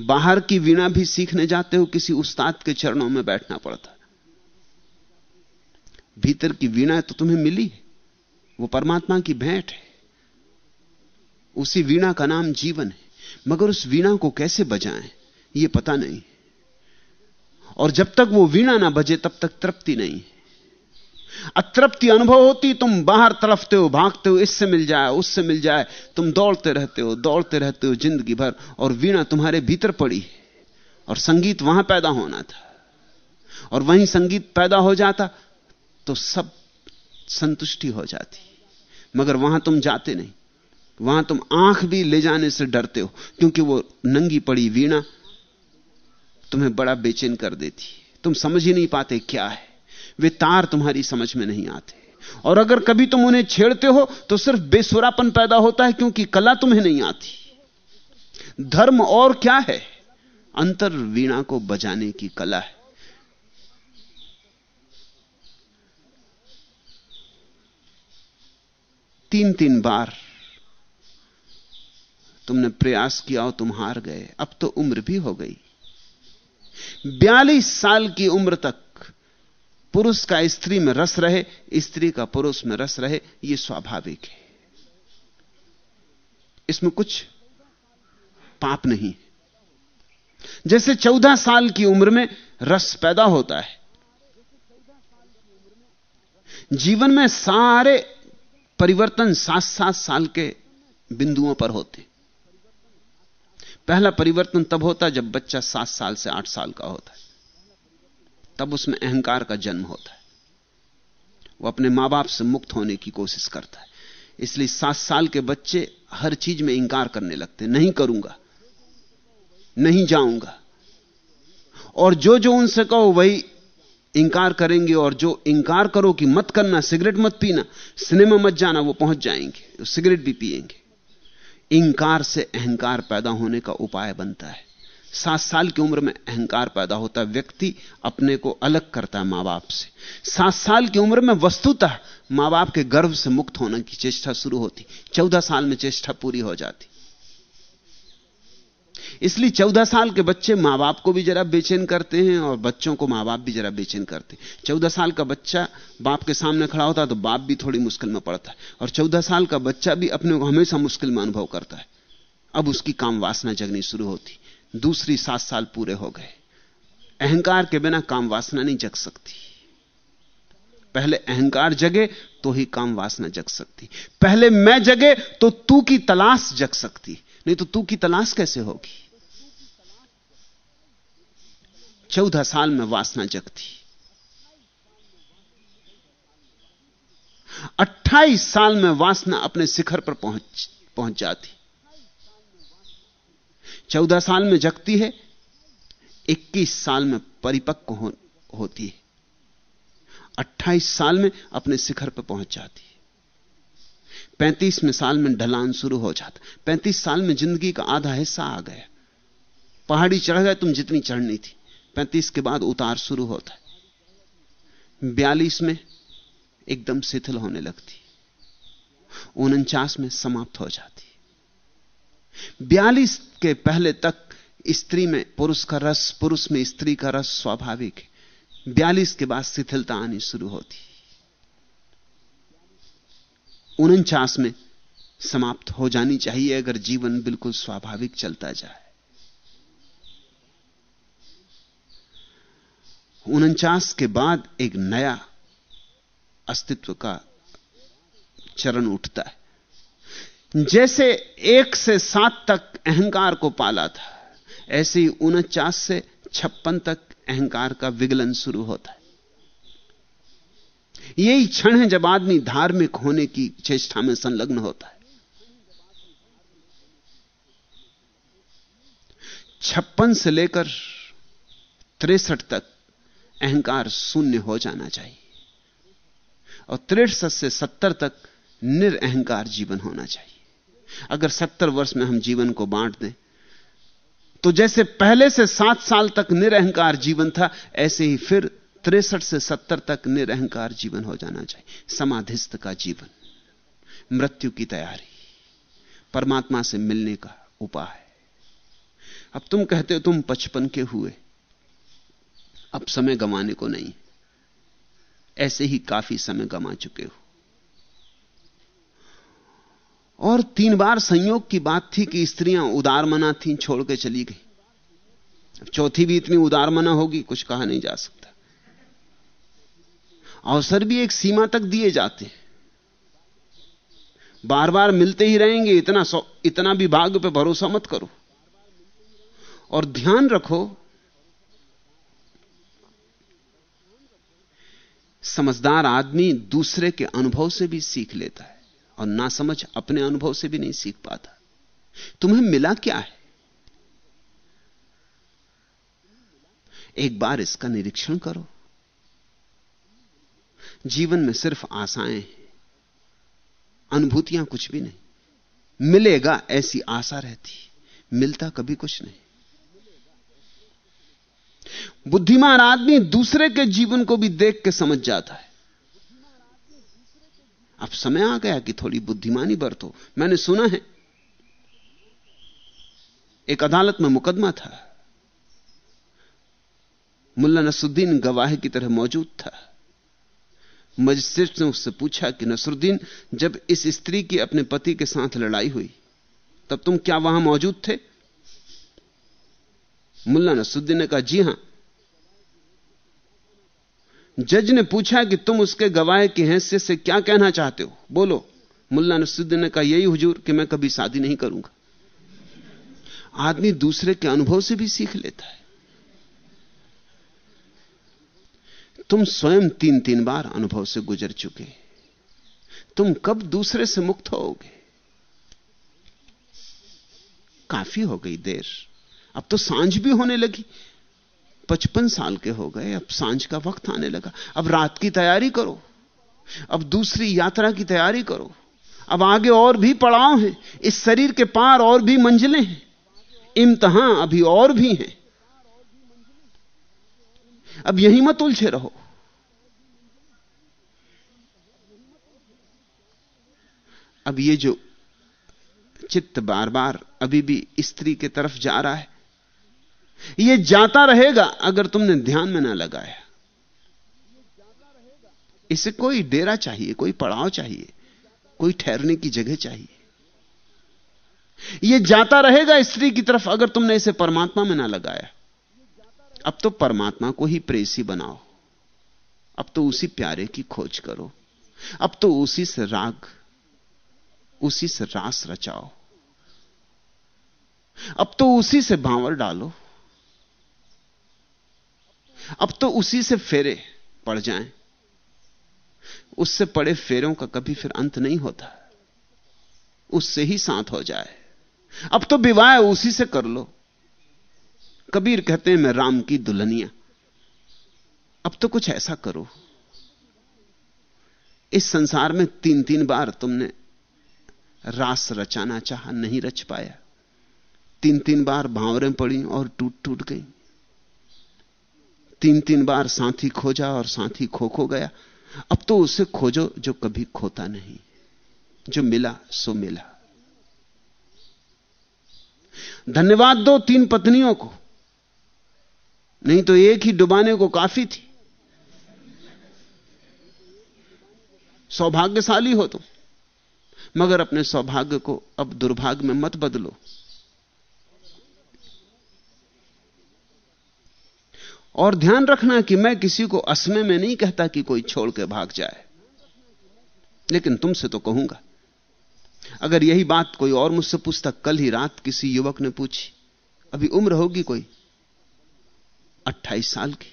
बाहर की वीणा भी सीखने जाते हो, किसी उस्ताद के चरणों में बैठना पड़ता भीतर की वीणा तो तुम्हें मिली वो परमात्मा की भेंट है। उसी वीणा का नाम जीवन है। मगर उस वीणा को कैसे बजाएँ यह पता नहीं। और जब तक वो वीणा ना बजे, तब तक तृप्ति नहीं है। अतृप्ति अनुभव होती, तुम बाहर तरफते हो, भागते हो, इससे मिल जाए, उससे मिल जाए, तुम दौड़ते रहते हो, दौड़ते रहते हो ज़िंदगी भर, और वीणा तुम्हारे भीतर पड़ी और संगीत वहाँ पैदा होना था। और वहीं संगीत पैदा हो जाता तो सब संतुष्टि हो जाती। मगर वहाँ तुम जाते नहीं। वहाँ तुम आँख भी ले जाने से डरते हो, क्योंकि वो नंगी पड़ी वीणा तुम्हें बड़ा बेचैन कर देती। तुम समझ ही नहीं पाते क्या है। वे तार तुम्हारी समझ में नहीं आते। और अगर कभी तुम उन्हें छेड़ते हो तो सिर्फ़ बेसुरापन पैदा होता है क्योंकि कला तुम्हें नहीं आती। धर्म और क्या है? अंतर वीणा को बजाने की कला है। तीन तीन बार तुमने प्रयास किया और तुम हार गए। अब तो उम्र भी हो गई। बयालीस साल की उम्र तक पुरुष का स्त्री में रस रहे, स्त्री का पुरुष में रस रहे यह स्वाभाविक है। इसमें कुछ पाप नहीं जैसे चौदह साल की उम्र में रस पैदा होता है। जीवन में सारे परिवर्तन सात सात साल के बिंदुओं पर होते। पहला परिवर्तन तब होता जब बच्चा सात साल से आठ साल का होता है। तब उसमें अहंकार का जन्म होता है। वो अपने माँ बाप से मुक्त होने की कोशिश करता है। इसलिए सात साल के बच्चे हर चीज़ में इंकार करने लगते नहीं करूँगा। नहीं जाऊँगा। और जो जो उनसे कहो, वही इंकार करेंगे और जो इंकार करो कि मत करना, सिगरेट मत पीना, सिनेमा मत जाना, वो पहुँच जाएँगे। सिगरेट भी पिएँगे इंकार से अहंकार पैदा होने का उपाय बनता है। सात साल की उम्र में अहंकार पैदा होता व्यक्ति अपने को अलग करता है माँ बाप से। सात साल की उम्र में वस्तुतः माँ बाप के गर्भ से मुक्त होने की चेष्टा शुरू होती। चौदह साल में चेष्टा पूरी हो जाती। इसलिए चौदह साल के बच्चे माँ बाप को भी जरा बेचैन करते हैं और बच्चों को माँ बाप भी जरा बेचैन करते हैं। चौदह साल का बच्चा बाप के सामने खड़ा होता है तो बाप भी थोड़ी मुश्किल में पड़ता है। और चौदह साल का बच्चा भी अपने को हमेशा मुश्किल में अनुभव करता है। अब उसकी काम वासना जगनी शुरू होती। दूसरी सात साल पूरे हो गए। अहंकार के बिना काम वासना नहीं जग सकती। पहले अहंकार जगे तो ही काम वासना जग सकती। पहले मैं जगे तो तू की तलाश जग सकती। नहीं तो तू की तलाश कैसे होगी? चौदह साल में वासना जगती। अट्ठाईस साल में वासना अपने शिखर पर पहुँच पहुँच जाती। चौदह साल में जगती है इक्कीस साल में परिपक्व हो, होती है। अट्ठाईस साल में अपने शिखर पर पहुँच जाती है। पैंतीसवें साल में ढलान शुरू हो जाता पैंतीस साल में ज़िंदगी का आधा हिस्सा आ गया। पहाड़ी चढ़ गए तुम जितनी चढ़नी थी। पैंतीस के बाद उतार शुरू होता है। बयालीस में एकदम शिथिल होने लगती उनचास में समाप्त हो जाती बयालीस के पहले तक स्त्री में पुरुष का रस, पुरुष में स्त्री का रस स्वाभाविक है। बयालीस के बाद शिथिलता आनी शुरू होती। उनचास में समाप्त हो जानी चाहिए अगर जीवन बिल्कुल स्वाभाविक चलता जाए। उनचास के बाद एक नया अस्तित्व का चरण उठता है। जैसे एक से सात तक अहंकार को पाला था, ऐसे ही उनचास से छप्पन तक अहंकार का विगलन शुरू होता है। यही क्षण है जब आदमी धार्मिक होने की चेष्टा में संलग्न होता है। छप्पन से लेकर तिरसठ तक अहंकार शून्य हो जाना चाहिए और तिरसठ से सत्तर तक निरअहकार जीवन होना चाहिए। अगर सत्तर वर्ष में हम जीवन को बांट दें तो जैसे पहले से सात साल तक निरहंकार जीवन था, ऐसे ही फिर तिरसठ से सत्तर तक निरहंकार जीवन हो जाना चाहिए। समाधिस्थ का जीवन, मृत्यु की तैयारी, परमात्मा से मिलने का उपाय। अब तुम कहते हो तुम पचपन के हुए, अब समय गंवाने को नहीं, ऐसे ही काफ़ी समय गंवा चुके हो। और तीन बार संयोग की बात थी कि स्त्रियाँ उदार मना थी, छोड़ के चली गई। चौथी भी इतनी उदार मना होगी, कुछ कहा नहीं जा सकता। अवसर भी एक सीमा तक दिए जाते हैं। बार बार मिलते ही रहेंगे, इतना इतना भी भाग्य पे भरोसा मत करो। और ध्यान रखो, समझदार आदमी दूसरे के अनुभव से भी सीख लेता है। और ना समझ अपने अनुभव से भी नहीं सीख पाता। तुम्हें मिला क्या है? एक बार इसका निरीक्षण करो। जीवन में सिर्फ़ आशाएँ अनुभूतियाँ कुछ भी नहीं। मिलेगा ऐसी आशा रहती, मिलता कभी कुछ नहीं। बुद्धिमान आदमी दूसरे के जीवन को भी देख के समझ जाता है। अब समय आ गया कि थोड़ी बुद्धिमानी बरतो। मैंने सुना है, एक अदालत में मुकदमा था। मुल्ला नसरुद्दीन गवाह की तरह मौजूद था। मजिस्ट्रेट ने उससे पूछा कि, नसरुद्दीन, जब इस स्त्री की अपने पति के साथ लड़ाई हुई, तब तुम क्या वहाँ मौजूद थे? मुल्ला नसरुद्दीन ने कहा, जी हाँ जज ने पूछा कि तुम उसके गवाह की हैसियत से क्या कहना चाहते हो? बोलो। मुल्ला नसरुद्दीन ने कहा, यही हुजूर कि मैं कभी शादी नहीं करूँगा। आदमी दूसरे के अनुभव से भी सीख लेता है। तुम स्वयं तीन तीन बार अनुभव से गुजर चुके तुम कब दूसरे से मुक्त होगे? काफ़ी हो गई देर। अब तो साँझ भी होने लगी। पचपन साल के हो गए, अब साँझ का वक्त आने लगा। अब रात की तैयारी करो। अब दूसरी यात्रा की तैयारी करो। अब आगे और भी पड़ाव हैं। इस शरीर के पार और भी मंजिलें हैं। इम्तहान अभी और भी हैं। अब यही मत उलझे रहो। अब ये जो चित्त बार बार अभी भी स्त्री के तरफ़ जा रहा है यह जाता रहेगा अगर तुमने ध्यान में ना लगाया। इसे कोई डेरा चाहिए, कोई पड़ाव चाहिए, कोई ठहरने की जगह चाहिए। यह जाता रहेगा स्त्री की तरफ़ अगर तुमने इसे परमात्मा में ना लगाया। अब तो परमात्मा को ही प्रेसी बनाओ। अब तो उसी प्यारे की खोज करो। अब तो उसी से राग, उसी से रास रचाओ। अब तो उसी से भांवर डालो। अब तो उसी से फेरे पड़ जाएँ। उससे पड़े फेरों का कभी फिर अंत नहीं होता। उससे ही साथ हो जाए। अब तो विवाह उसी से कर लो। कबीर कहते हैं, मैं राम की दुल्हनिया। अब तो कुछ ऐसा करो। इस संसार में तीन तीन बार तुमने रास रचाना चाहा, नहीं रच पाया। तीन तीन बार भावरें पड़ी और टूट टूट गई। तीन तीन बार साथी खोजा और साथी खो खो गया। अब तो उसे खोजो जो कभी खोता नहीं। जो मिला, सो मिला। धन्यवाद दो तीन पत्नियों को। नहीं तो एक ही डुबाने को काफ़ी थी। सौभाग्यशाली हो तुम। मगर अपने सौभाग्य को अब दुर्भाग्य में मत बदलो। और ध्यान रखना कि मैं किसी को असमय में नहीं कहता कि कोई छोड़ के भाग जाए। लेकिन तुमसे तो कहूँगा। अगर यही बात कोई और मुझसे पूछता, कल ही रात किसी युवक ने पूछी, अभी उम्र होगी कोई? 28 साल की।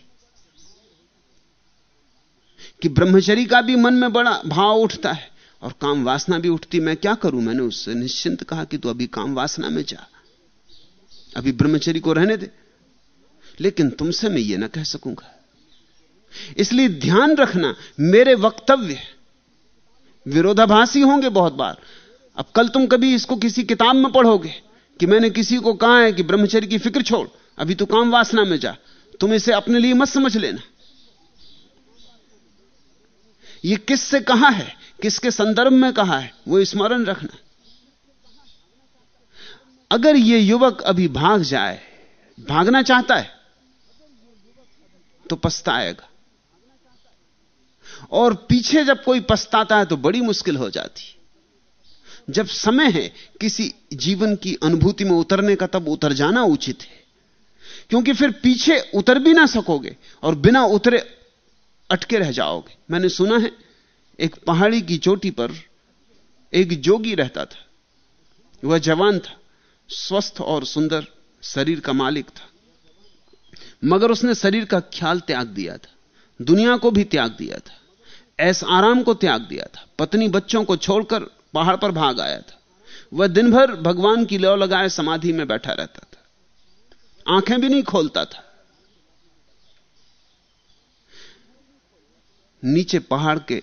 कि ब्रह्मचरी का भी मन में बड़ा भाव उठता है और काम वासना भी उठती, मैं क्या करूँ? मैंने उससे निश्चिंत कहा कि तू अभी काम वासना में जा। अभी ब्रह्मचरी को रहने दे। लेकिन तुमसे मैं ये ना कह सकूँगा। इसलिए ध्यान रखना, मेरे वक्तव्य विरोधाभासी होंगे बहुत बार। अब कल तुम कभी इसको किसी किताब में पढ़ोगे कि मैंने किसी को कहा है कि ब्रह्मचर्य की फ़िक्र छोड़, अभी तो काम वासना में जा। तुम इसे अपने लिए मत समझ लेना। यह किससे कहा है, किसके संदर्भ में कहा है, वो स्मरण रखना। अगर यह युवक अभी भाग जाए, भागना चाहता है तो पछताएगा। और पीछे जब कोई पछताता है तो बड़ी मुश्किल हो जाती। जब समय है, किसी जीवन की अनुभूति में उतरने का, तब उतर जाना उचित है। क्योंकि फिर पीछे उतर भी ना सकोगे और बिना उतरे अटके रह जाओगे। मैंने सुना है, एक पहाड़ी की चोटी पर एक जोगी रहता था। वह जवान था, स्वस्थ और सुंदर, शरीर का मालिक था। मगर उसने शरीर का ख्याल त्याग दिया था, दुनिया को भी त्याग दिया था, ऐस आराम को त्याग दिया था, पत्नी बच्चों को छोड़कर पहाड़ पर भाग आया था, वह दिन भर भगवान की लौ लगाए समाधि में बैठा रहता था, आँखें भी नहीं खोलता था। नीचे पहाड़ के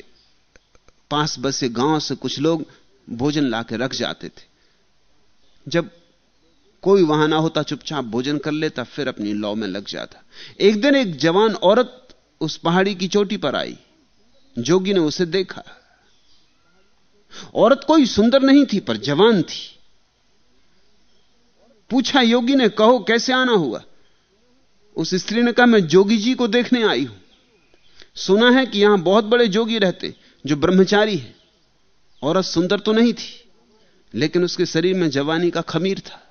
पास बसे गाँव से कुछ लोग भोजन लाके रख जाते थे। जब कोई वहाँ ना होता, चुपचाप भोजन कर लेता, फिर अपनी लौ में लग जाता। एक दिन एक जवान औरत उस पहाड़ी की चोटी पर आई। जोगी ने उसे देखा। औरत कोई सुंदर नहीं थी, पर जवान थी। पूछा, योगी ने, कहो, कैसे आना हुआ? उस स्त्री ने कहा, मैं जोगी जी को देखने आई हूँ। सुना है कि यहाँ बहुत बड़े जोगी रहते, जो ब्रह्मचारी है। औरत सुंदर तो नहीं थी, लेकिन उसके शरीर में जवानी का खमीर था।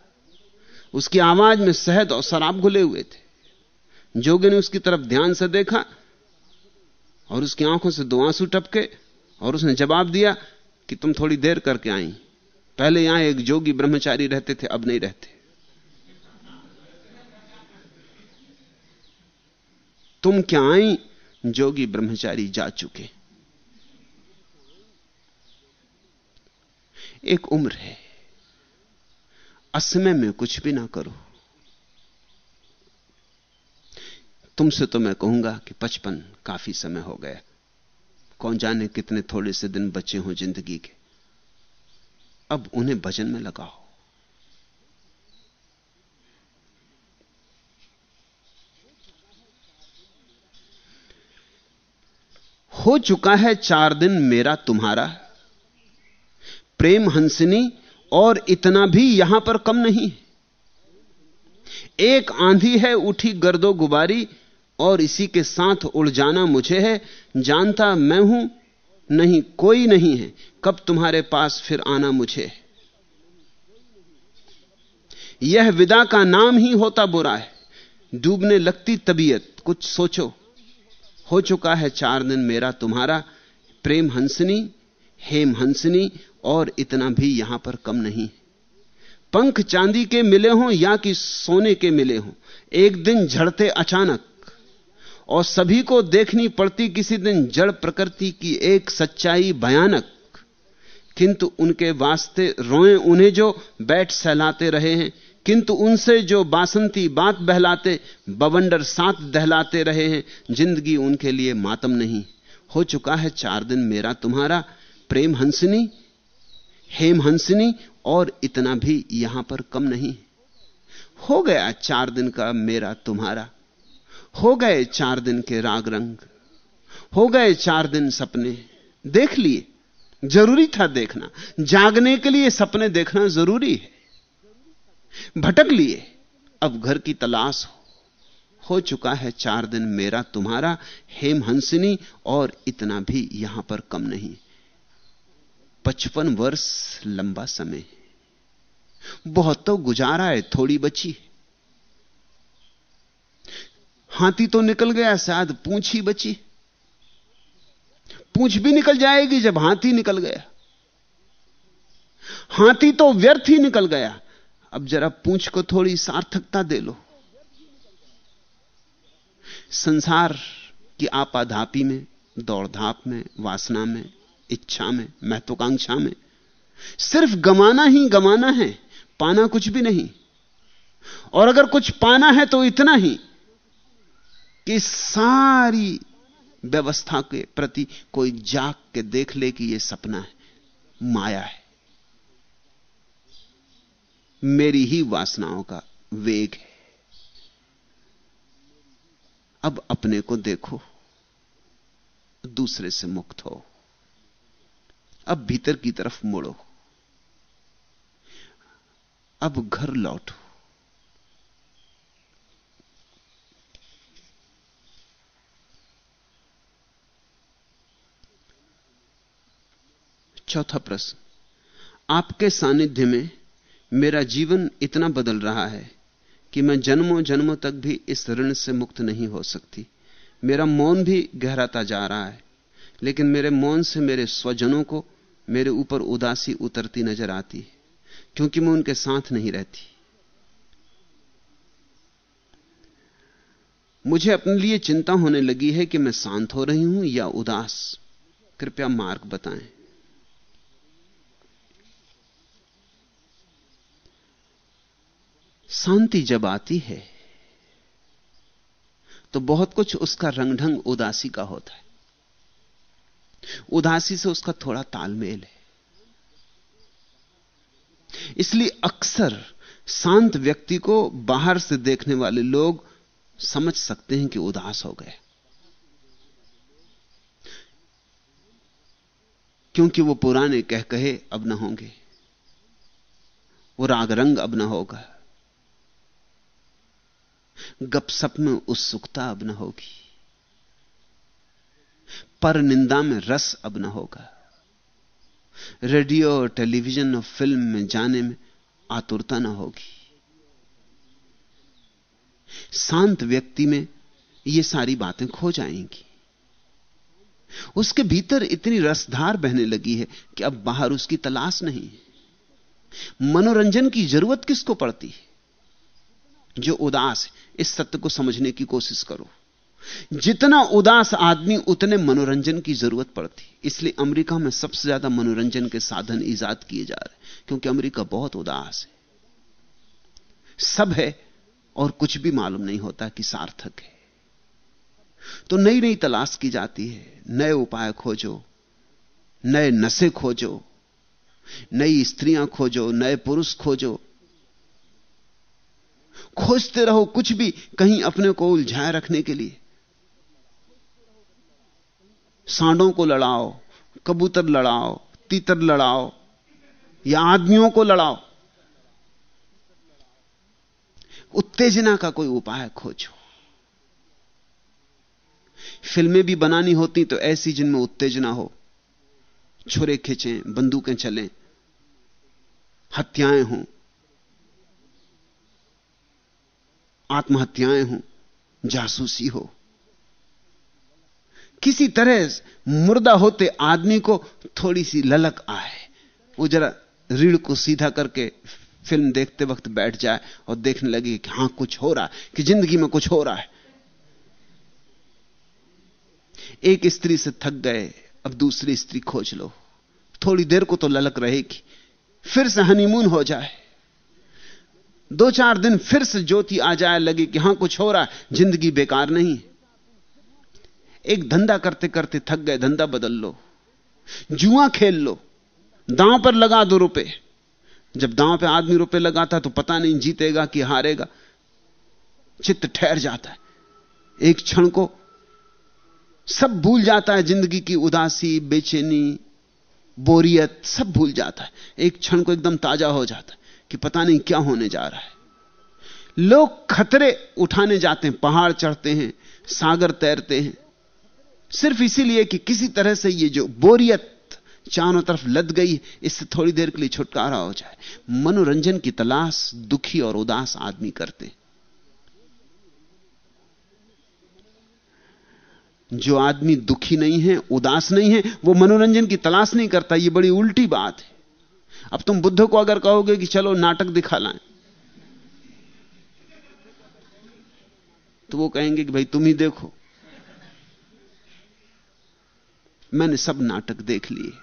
उसकी आवाज़ में शहद और शराब घुले हुए थे। जोगी ने उसकी तरफ़ ध्यान से देखा और उसकी आँखों से दो आँसू टपके और उसने जवाब दिया कि तुम थोड़ी देर करके आई। पहले यहाँ एक जोगी ब्रह्मचारी रहते थे, अब नहीं रहते। तुम क्या आई? जोगी ब्रह्मचारी जा चुके। एक उम्र है। असमय में कुछ भी ना करो। तुमसे तो मैं कहूँगा कि पचपन काफ़ी समय हो गया। कौन जाने कितने थोड़े से दिन बचे हों ज़िंदगी के। अब उन्हें भजन में लगाओ। हो चुका है चार दिन मेरा तुम्हारा। प्रेम हंसनी और इतना भी यहाँ पर कम नहीं एक आंधी है, उठी गर्दो गुबारी, और इसी के साथ उड़ जाना मुझे है। जानता मैं हूँ, नहीं, कोई नहीं है। कब तुम्हारे पास फिर आना मुझे है? यह विदा का नाम ही होता बुरा है। डूबने लगती तबीयत, कुछ सोचो। हो चुका है चार दिन मेरा तुम्हारा। प्रेम हंसनी, हेम हंसनी और इतना भी यहाँ पर कम नहीं पंख चांदी के मिले हों या कि सोने के मिले हों, एक दिन झड़ते अचानक, और सभी को देखनी पड़ती किसी दिन जड़ प्रकृति की एक सच्चाई भयानक। किंतु उनके वास्ते रोए उन्हें जो बैठ सहलाते रहे हैं, किंतु उनसे जो बासंती बात बहलाते, बवंडर साथ दहलाते रहे हैं, ज़िंदगी उनके लिए मातम नहीं। हो चुका है चार दिन मेरा तुम्हारा प्रेम हंसनी हेम हंसनी और इतना भी यहाँ पर कम नहीं हो। गया चार दिन का मेरा तुम्हारा। हो गए चार दिन के राग रंग हो गए चार दिन सपने। देख लिए। ज़रूरी था देखना। जागने के लिए सपने देखना ज़रूरी है। भटक लिए। अब घर की तलाश हो। हो चुका है चार दिन मेरा तुम्हारा। हेम हंसनी और इतना भी यहाँ पर कम नहीं। पचपन वर्ष लंबा समय बहुत तो गुजारा है, थोड़ी बची हाथी तो निकल गया, शायद पूछ ही बची पूछ भी निकल जाएगी जब हाथी निकल गया। हाथी तो व्यर्थ ही निकल गया। अब जरा पूछ को थोड़ी सार्थकता दे लो। संसार की आपाधापी में, दौड़धाप में, वासना में इच्छा में, महत्वाकांक्षा में। सिर्फ़ गमाना ही गमाना है, पाना कुछ भी नहीं। और अगर कुछ पाना है तो इतना ही कि सारी व्यवस्था के प्रति कोई जाग के देख ले कि यह सपना है, माया है। मेरी ही वासनाओं का वेग है। अब अपने को देखो, दूसरे से मुक्त हो। अब भीतर की तरफ़ मुड़ो। अब घर लौटो। चौथा प्रश्न। आपके सानिध्य में मेरा जीवन इतना बदल रहा है कि मैं जन्मों जन्मों तक भी इस ऋण से मुक्त नहीं हो सकती। मेरा मौन भी गहराता जा रहा है, लेकिन मेरे मौन से मेरे स्वजनों को मेरे ऊपर उदासी उतरती नज़र आती है, क्योंकि मैं उनके साथ नहीं रहती। मुझे अपने लिए चिंता होने लगी है कि मैं शांत हो रही हूँ या उदास। कृपया मार्ग बताएँ। शांति जब आती है तो बहुत कुछ उसका रंग ढंग उदासी का होता है। उदासी से उसका थोड़ा तालमेल है। इसलिए अक्सर शांत व्यक्ति को बाहर से देखने वाले लोग समझ सकते हैं कि उदास हो गए। क्योंकि वो पुराने कह कहे अब न होंगे। वो राग रंग अब न होगा। गपसप में उत्सुकता अब न होगी। पर निंदा में रस अब ना होगा। रेडियो और टेलीविज़न और फ़िल्म में जाने में आतुरता न होगी। शांत व्यक्ति में ये सारी बातें खो जाएँगी। उसके भीतर इतनी रसधार बहने लगी है कि अब बाहर उसकी तलाश नहीं मनोरंजन की ज़रूरत किसको पड़ती है? जो उदास है, इस सत्य को समझने की कोशिश करो। जितना उदास आदमी, उतने मनोरंजन की ज़रूरत पड़ती। इसलिए अमेरिका में सबसे ज़्यादा मनोरंजन के साधन ईजाद किए जा रहे क्योंकि अमेरिका बहुत उदास है। सब है, और कुछ भी मालूम नहीं होता कि सार्थक है। तो नई नई तलाश की जाती है। नए उपाय खोजो, नए नशे खोजो, नई स्त्रियाँ खोजो, नए पुरुष खोजो। खोजते रहो कुछ भी कहीं अपने को उलझाए रखने के लिए। सांडों को लड़ाओ, कबूतर लड़ाओ, तीतर लड़ाओ, या आदमियों को लड़ाओ। उत्तेजना का कोई उपाय खोजो। फ़िल्में भी बनानी होती तो ऐसी जिनमें उत्तेजना हो, छुरे खींचें, बंदूकें चलें, हत्याएँ हों, आत्महत्याएँ हों, जासूसी हो। किसी तरह मुर्दा होते आदमी को थोड़ी सी ललक आए। वो जरा रीढ़ को सीधा करके फ़िल्म देखते वक्त बैठ जाए और देखने लगे कि हाँ, कुछ हो रहा है, कि ज़िंदगी में कुछ हो रहा है। एक स्त्री से थक गए, अब दूसरी स्त्री खोज लो। थोड़ी देर को तो ललक रहेगी, फिर से हनीमून हो जाए। दो चार दिन फिर से ज्योति आ जाए, लगे कि हाँ, कुछ हो रहा है, ज़िंदगी बेकार नहीं। एक धंधा करते करते थक गए, धंधा बदल लो। जुआ खेल लो। दांव पर लगा दो रुपए। जब दांव पे आदमी रुपए लगाता तो पता नहीं जीतेगा कि हारेगा। चित्त ठहर जाता है। एक क्षण को सब भूल जाता है, ज़िंदगी की उदासी, बेचैनी, बोरियत, सब भूल जाता है। एक क्षण को एकदम ताज़ा हो जाता है कि पता नहीं क्या होने जा रहा है। लोग खतरे उठाने जाते हैं, पहाड़ चढ़ते हैं, सागर तैरते हैं। सिर्फ़ इसीलिए कि किसी तरह से ये जो बोरियत चारों तरफ़ लद गई, इससे थोड़ी देर के लिए छुटकारा हो जाए। मनोरंजन की तलाश दुखी और उदास आदमी करते। जो आदमी दुखी नहीं है, उदास नहीं है, वो मनोरंजन की तलाश नहीं करता, ये बड़ी उल्टी बात है। अब तुम बुद्ध को अगर कहोगे कि चलो नाटक दिखा लाएँ तो वो कहेंगे कि भाई तुम ही देखो। मैंने सब नाटक देख लिए।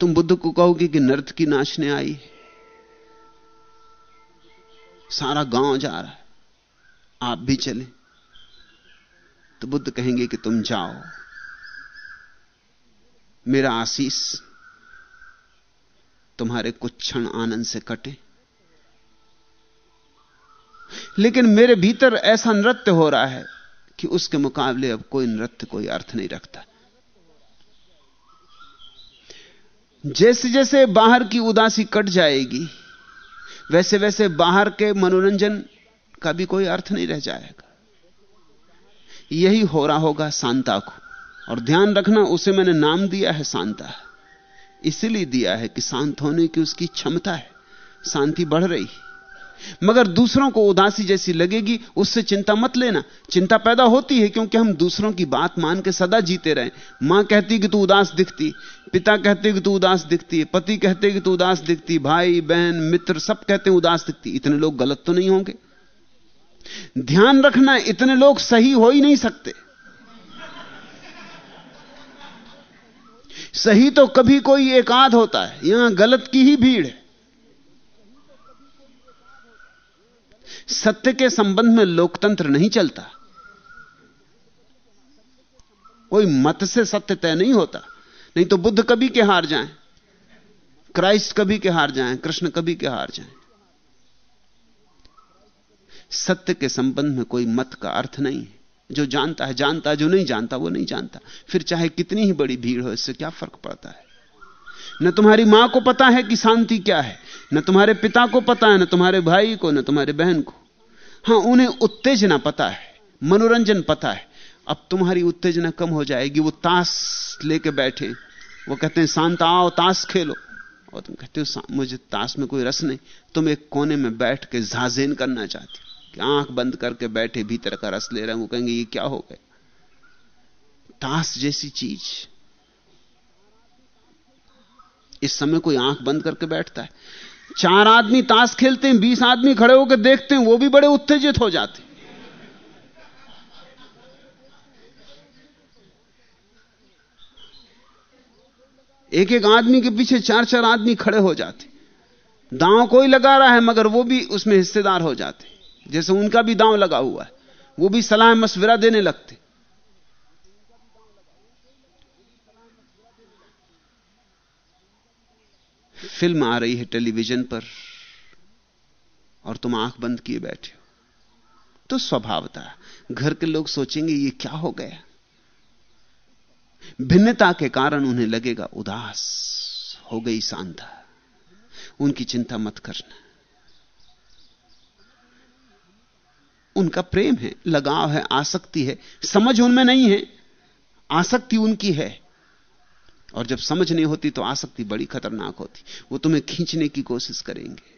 तुम बुद्ध को कहोगे कि नर्त की नाचने आई। सारा गाँव जा रहा है। आप भी चले। तो बुद्ध कहेंगे कि तुम जाओ। मेरा आशीष तुम्हारे कुछ क्षण आनंद से कटे। लेकिन मेरे भीतर ऐसा नृत्य हो रहा है कि उसके मुकाबले अब कोई नृत्य कोई अर्थ नहीं रखता। जैसे जैसे बाहर की उदासी कट जाएगी वैसे वैसे बाहर के मनोरंजन का भी कोई अर्थ नहीं रह जाएगा। यही हो रहा होगा शांता को, और ध्यान रखना उसे मैंने नाम दिया है शांता। इसलिए दिया है कि शांत होने की उसकी क्षमता है, शांति बढ़ रही। मगर दूसरों को उदासी जैसी लगेगी, उससे चिंता मत लेना। चिंता पैदा होती है क्योंकि हम दूसरों की बात मान के सदा जीते रहे। माँ कहती कि तू उदास दिखती, पिता कहते कि तू उदास दिखती, पति कहते कि तू उदास दिखती, भाई, बहन, मित्र सब कहते हैं उदास दिखती। इतने लोग गलत तो नहीं होंगे। ध्यान रखना, इतने लोग सही हो ही नहीं सकते। सही तो कभी कोई एक आध होता है, यहाँ गलत की ही भीड़ है। सत्य के संबंध में लोकतंत्र नहीं चलता। कोई मत से सत्य तय नहीं होता। नहीं तो बुद्ध कभी के हार जाएँ, क्राइस्ट कभी के हार जाएँ, कृष्ण कभी के हार जाएँ। सत्य के संबंध में कोई मत का अर्थ नहीं है। जो जानता है, जानता जो नहीं जानता, वो नहीं जानता। फिर चाहे कितनी ही बड़ी भीड़ हो, इससे क्या फ़र्क पड़ता है? न तुम्हारी माँ को पता है कि शांति क्या है, न तुम्हारे पिता को पता है, न तुम्हारे भाई को, न तुम्हारे बहन को। हाँ, उन्हें उत्तेजना पता है, मनोरंजन पता है। अब तुम्हारी उत्तेजना कम हो जाएगी, वो ताश लेके बैठे। वो कहते हैं, शांत आओ, ताश खेलो। और तुम कहते हो मुझे ताश में कोई रस नहीं। तुम एक कोने में बैठ के झाजेन करना चाहती कि आँख बंद करके बैठे, भीतर का रस ले रहे हैं। वो कहेंगे, ये क्या हो गया? ताश जैसी चीज़। इस समय कोई आँख बंद करके बैठता है। चार आदमी ताश खेलते हैं, बीस आदमी खड़े होकर देखते हैं, वो भी बड़े उत्तेजित हो जाते एक एक आदमी के पीछे चार चार आदमी खड़े हो जाते दांव कोई लगा रहा है, मगर वो भी उसमें हिस्सेदार हो जाते जैसे उनका भी दांव लगा हुआ है, वो भी सलाह मशविरा देने लगते फ़िल्म आ रही है टेलीविज़न पर और तुम आँख बंद किए बैठे हो। तो स्वभावता घर के लोग सोचेंगे, ये क्या हो गया? भिन्नता के कारण उन्हें लगेगा, उदास हो गई शांता उनकी चिंता मत करना। उनका प्रेम है, लगाव है, आसक्ति है। समझ उनमें नहीं है। आसक्ति उनकी है। और जब समझ नहीं होती तो आसक्ति बड़ी खतरनाक होती। वो तुम्हें खींचने की कोशिश करेंगे।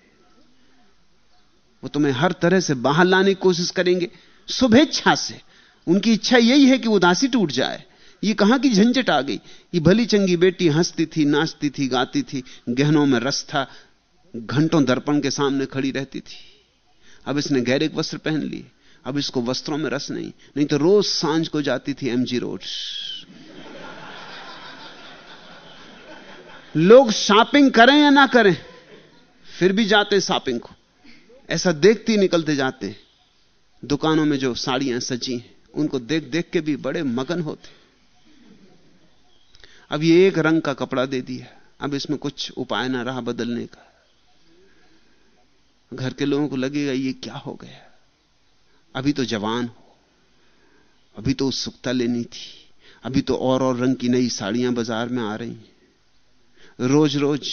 वो तुम्हें हर तरह से बाहर लाने की कोशिश करेंगे। शुभेच्छा से। उनकी इच्छा यही है कि उदासी टूट जाए। ये कहाँ की झंझट आ गई? ये भली चंगी बेटी हंसती थी, नाचती थी, गाती थी, गहनों में रस था घंटों दर्पण के सामने खड़ी रहती थी। अब इसने गहरे वस्त्र पहन लिए। अब इसको वस्त्रों में रस नहीं। नहीं तो रोज साँझ को जाती थी एमजी रोड लोग शॉपिंग करें या ना करें, फिर भी जाते शॉपिंग को। ऐसा देखते ही निकलते जाते दुकानों में जो साड़ियाँ सजी हैं, उनको देख देख के भी बड़े मगन होते अब ये एक रंग का कपड़ा दे दिया। अब इसमें कुछ उपाय ना रहा बदलने का। घर के लोगों को लगेगा, ये क्या हो गया? अभी तो जवान हो। अभी तो उत्सुकता लेनी थी। अभी तो और और रंग की नई साड़ियाँ बाज़ार में आ रही हैं। रोज रोज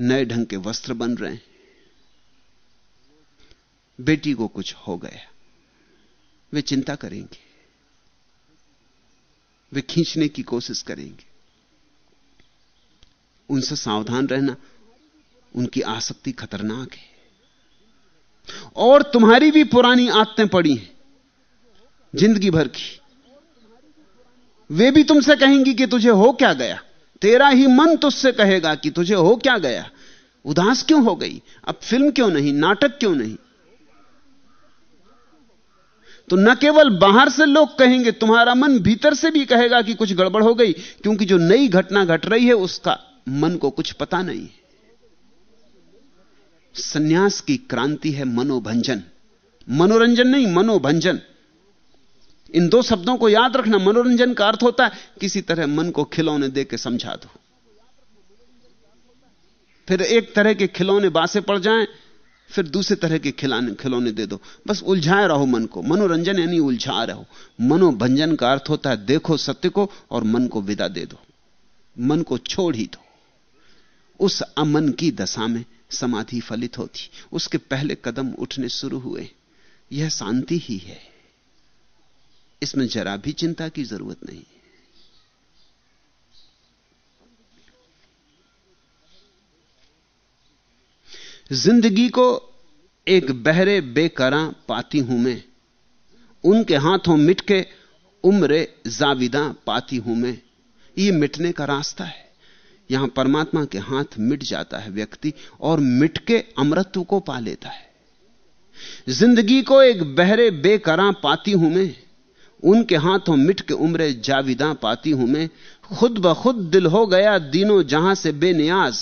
नए ढंग के वस्त्र बन रहे हैं। बेटी को कुछ हो गया। वे चिंता करेंगे। वे खींचने की कोशिश करेंगे। उनसे सावधान रहना उनकी आसक्ति खतरनाक है। और तुम्हारी भी पुरानी आदतें पड़ी हैं, ज़िंदगी भर की। वे भी तुमसे कहेंगी कि तुझे हो क्या गया? तेरा ही मन तुझसे कहेगा कि तुझे हो क्या गया? उदास क्यों हो गई? अब फ़िल्म क्यों नहीं? नाटक क्यों नहीं? तो न केवल बाहर से लोग कहेंगे, तुम्हारा मन भीतर से भी कहेगा कि कुछ गड़बड़ हो गई, क्योंकि जो नई घटना घट रही है, उसका मन को कुछ पता नहीं सन्यास की क्रांति है मनोभंजन। मनोरंजन नहीं, मनोभंजन। इन दो शब्दों को याद रखना मनोरंजन का अर्थ होता है, किसी तरह मन को खिलौने दे के समझा दो। फिर एक तरह के खिलौने बासे पड़ जाएँ, फिर दूसरे तरह के खिलाने, खिलौने दे दो। बस उलझाए रहो मन को। मनोरंजन यानी उलझा रहो। मनोभंजन का अर्थ होता है, देखो सत्य को और मन को विदा दे दो। मन को छोड़ ही दो। उस अमन की दशा में समाधि फलित होती। उसके पहले कदम उठने शुरू हुए। यह शांति ही है। इसमें जरा भी चिंता की ज़रूरत नहीं। ज़िंदगी को एक बहरे बेकरा पाती हूँ मैं। उनके हाथों मिट के उम्र जाविदा पाती हूँ मैं। ये मिटने का रास्ता है। यहाँ परमात्मा के हाथ मिट जाता है व्यक्ति और मिट के अमृत्व को पा लेता है। ज़िंदगी को एक बहरे बेकरा पाती हूँ मैं। उनके हाथों मिट के उम्र जाविदा पाती हूँ मैं। खुद ब खुद दिल हो गया दिनों जहाँ से बेनियाज।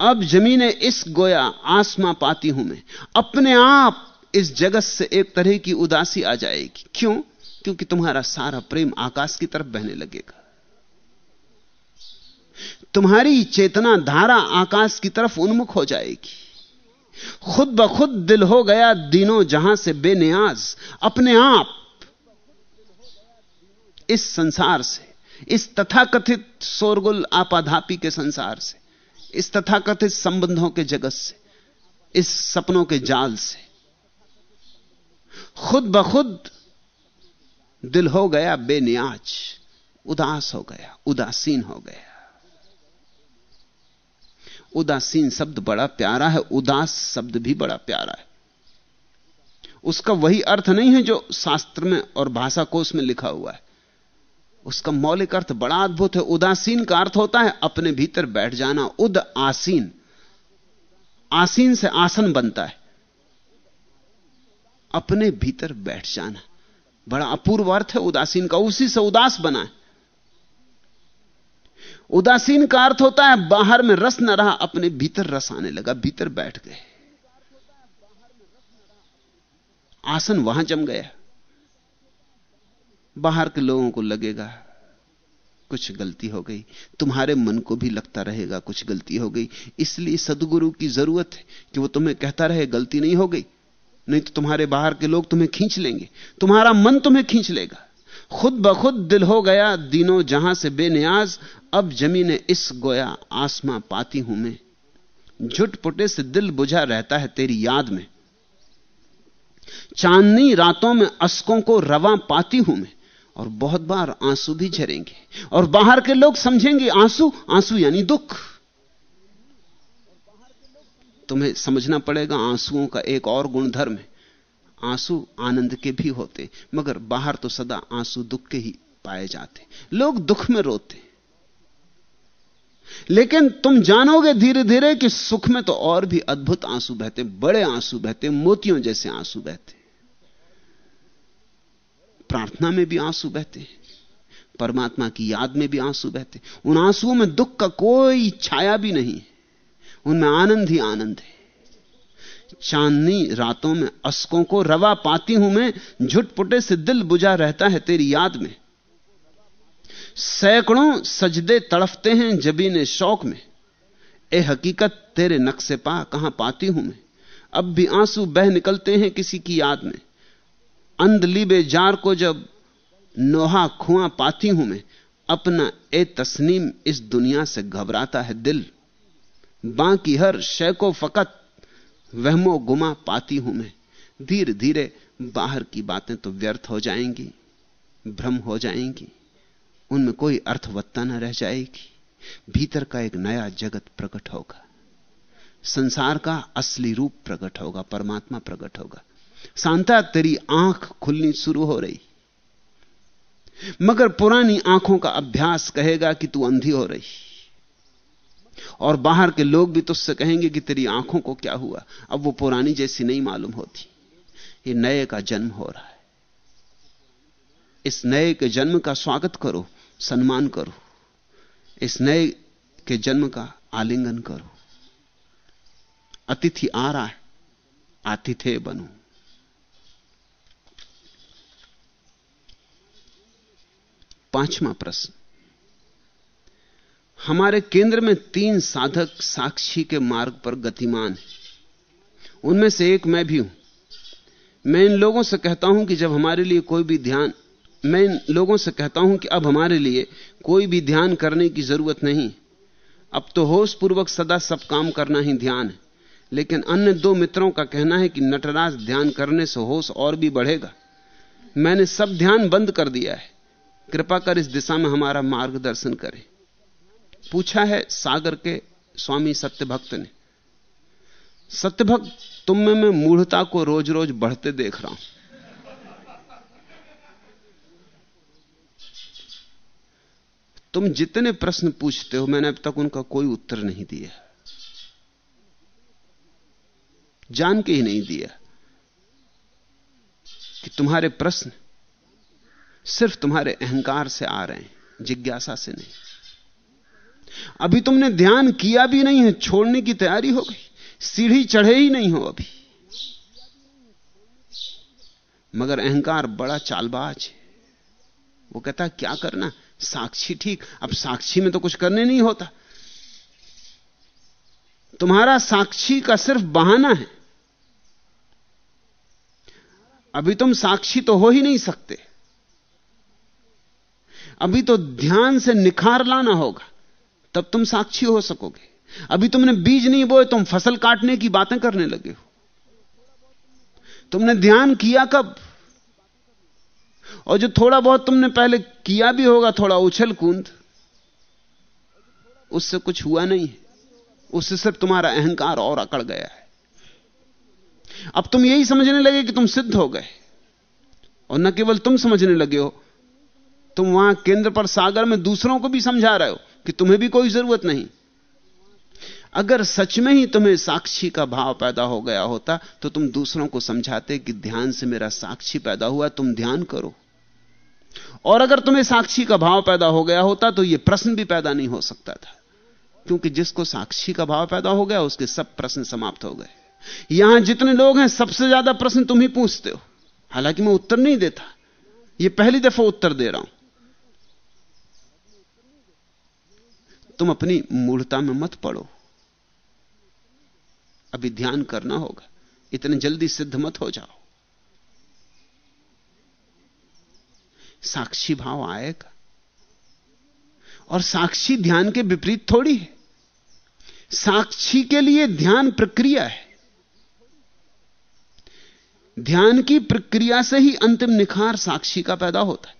अब जमीने इस गोया आसमां पाती हूँ मैं। अपने आप इस जगत से एक तरह की उदासी आ जाएगी। क्यों? क्योंकि तुम्हारा सारा प्रेम आकाश की तरफ़ बहने लगेगा। तुम्हारी चेतना धारा आकाश की तरफ़ उन्मुख हो जाएगी। खुद ब खुद दिल हो गया दिनों जहाँ से बेनियाज। अपने आप इस संसार से, इस तथाकथित शोरगुल आपाधापी के संसार से, इस तथाकथित संबंधों के जगत से, इस सपनों के जाल से। खुद ब खुद दिल हो गया बेनियाज, उदास हो गया, उदासीन हो गया। उदासीन शब्द बड़ा प्यारा है, उदास शब्द भी बड़ा प्यारा है। उसका वही अर्थ नहीं है जो शास्त्र में और भाषा कोश में लिखा हुआ है। उसका मौलिक अर्थ बड़ा अद्भुत है, उदासीन का अर्थ होता है, अपने भीतर बैठ जाना, उद आसीन। आसीन से आसन बनता है। अपने भीतर बैठ जाना। बड़ा अपूर्व अर्थ है, उदासीन का, उसी से उदास बना है। उदासीन का अर्थ होता है, बाहर में रस न रहा, अपने भीतर रस आने लगा, भीतर बैठ गए। आसन वहाँ जम गया। बाहर के लोगों को लगेगा, कुछ गलती हो गई। तुम्हारे मन को भी लगता रहेगा, कुछ गलती हो गई। इसलिए सदगुरु की ज़रूरत है कि वो तुम्हें कहता रहे, गलती नहीं हो गई। नहीं तो तुम्हारे बाहर के लोग तुम्हें खींच लेंगे। तुम्हारा मन तुम्हें खींच लेगा। खुद ब खुद दिल हो गया, दिनों जहाँ से बेनियाज, अब जमीने इस गोया आसमां पाती हूँ मैं। झुटपुटे से दिल बुझा रहता है तेरी याद में। चांदनी रातों में अस्कों को रवा पाती हूँ मैं। और बहुत बार आँसू भी झरेंगे। और बाहर के लोग समझेंगे, आँसू आँसू यानी दुख। तुम्हें समझना पड़ेगा, आंसुओं का एक और गुणधर्म है। आँसू आनंद के भी होते, मगर बाहर तो सदा आँसू दुख के ही पाए जाते। लोग दुख में रोते। लेकिन तुम जानोगे धीरे धीरे कि सुख में तो और भी अद्भुत आँसू बहते, बड़े आँसू बहते, मोतियों जैसे आँसू बहते। प्रार्थना में भी आँसू बहते हैं। परमात्मा की याद में भी आँसू बहते उन आंसुओं में दुख का कोई छाया भी नहीं उनमें आनंद ही आनंद है। चांदनी रातों में अस्कों को रवा पाती हूँ मैं। झुटपुटे से दिल बुझा रहता है तेरी याद में। सैकड़ों सजदे तड़फते हैं जबीने शौक में। ए हकीकत तेरे नक्शे पा कहाँ पाती हूँ मैं। अब भी आँसू बह निकलते हैं किसी की याद में। अंध लीबे जार को जब नोहा खुआ पाती हूँ मैं, अपना ए तस्नीम इस दुनिया से घबराता है दिल। बाकी हर शय को फकत वहमो गुमा पाती हूँ मैं। धीरे धीरे बाहर की बातें तो व्यर्थ हो जाएँगी, भ्रम हो जाएँगी, उनमें कोई अर्थवत्ता न रह जाएगी। भीतर का एक नया जगत प्रकट होगा, संसार का असली रूप प्रकट होगा, परमात्मा प्रकट होगा। शांता तेरी आँख खुलनी शुरू हो रही। मगर पुरानी आँखों का अभ्यास कहेगा कि तू अंधी हो रही। और बाहर के लोग भी तुझसे कहेंगे कि तेरी आँखों को क्या हुआ? अब वो पुरानी जैसी नहीं मालूम होती। ये नए का जन्म हो रहा है। इस नए के जन्म का स्वागत करो, सम्मान करो। इस नए के जन्म का आलिंगन करो। अतिथि आ रहा है, आतिथ्य बनो। पांचवा प्रश्न। हमारे केंद्र में तीन साधक साक्षी के मार्ग पर गतिमान हैं। उनमें से एक मैं भी हूँ। मैं इन लोगों से कहता हूँ कि जब हमारे लिए कोई भी ध्यान, मैं इन लोगों से कहता हूँ कि अब हमारे लिए कोई भी ध्यान करने की ज़रूरत नहीं। अब तो होश पूर्वक सदा सब काम करना ही ध्यान है। लेकिन अन्य दो मित्रों का कहना है कि नटराज ध्यान करने से होश और भी बढ़ेगा। मैंने सब ध्यान बंद कर दिया है। कृपा कर इस दिशा में हमारा मार्गदर्शन करें। पूछा है सागर के स्वामी सत्यभक्त ने, सत्यभक्त, तुम में मैं मूढ़ता को रोज रोज बढ़ते देख रहा हूँ। तुम जितने प्रश्न पूछते हो, मैंने अब तक उनका कोई उत्तर नहीं दिया। जान के ही नहीं दिया कि तुम्हारे प्रश्न सिर्फ़ तुम्हारे अहंकार से आ रहे हैं, जिज्ञासा से नहीं। अभी तुमने ध्यान किया भी नहीं है, छोड़ने की तैयारी हो गई, सीढ़ी चढ़े ही नहीं हो अभी। मगर अहंकार बड़ा चालबाज है। वो कहता, क्या करना? साक्षी ठीक, अब साक्षी में तो कुछ करने नहीं होता। तुम्हारा साक्षी का सिर्फ़ बहाना है। अभी तुम साक्षी तो हो ही नहीं सकते। अभी तो ध्यान से निखार लाना होगा, तब तुम साक्षी हो सकोगे। अभी तुमने बीज नहीं बोए, तुम फ़सल काटने की बातें करने लगे हो। तुमने ध्यान किया कब? और जो थोड़ा बहुत तुमने पहले किया भी होगा, थोड़ा उछल कूद, उससे कुछ हुआ नहीं उससे सिर्फ़ तुम्हारा अहंकार और अकड़ गया है। अब तुम यही समझने लगे कि तुम सिद्ध हो गए, और न केवल तुम समझने लगे हो तुम वहाँ केंद्र पर सागर में दूसरों को भी समझा रहे हो कि तुम्हें भी कोई ज़रूरत नहीं। अगर सच में ही तुम्हें साक्षी का भाव पैदा हो गया होता तो तुम दूसरों को समझाते कि ध्यान से मेरा साक्षी पैदा हुआ, तुम ध्यान करो। और अगर तुम्हें साक्षी का भाव पैदा हो गया होता तो यह प्रश्न भी पैदा नहीं हो सकता था। क्योंकि जिसको साक्षी का भाव पैदा हो गया, उसके सब प्रश्न समाप्त हो गए। यहाँ जितने लोग हैं, सबसे ज़्यादा प्रश्न तुम ही पूछते हो। हालाँकि मैं उत्तर नहीं देता। यह पहली दफ़ा उत्तर दे रहा हूँ। तुम अपनी मूर्ता में मत पड़ो। अभी ध्यान करना होगा। इतने जल्दी सिद्ध मत हो जाओ। साक्षी भाव आएगा। और साक्षी ध्यान के विपरीत थोड़ी है। साक्षी के लिए ध्यान प्रक्रिया है। ध्यान की प्रक्रिया से ही अंतिम निखार साक्षी का पैदा होता है।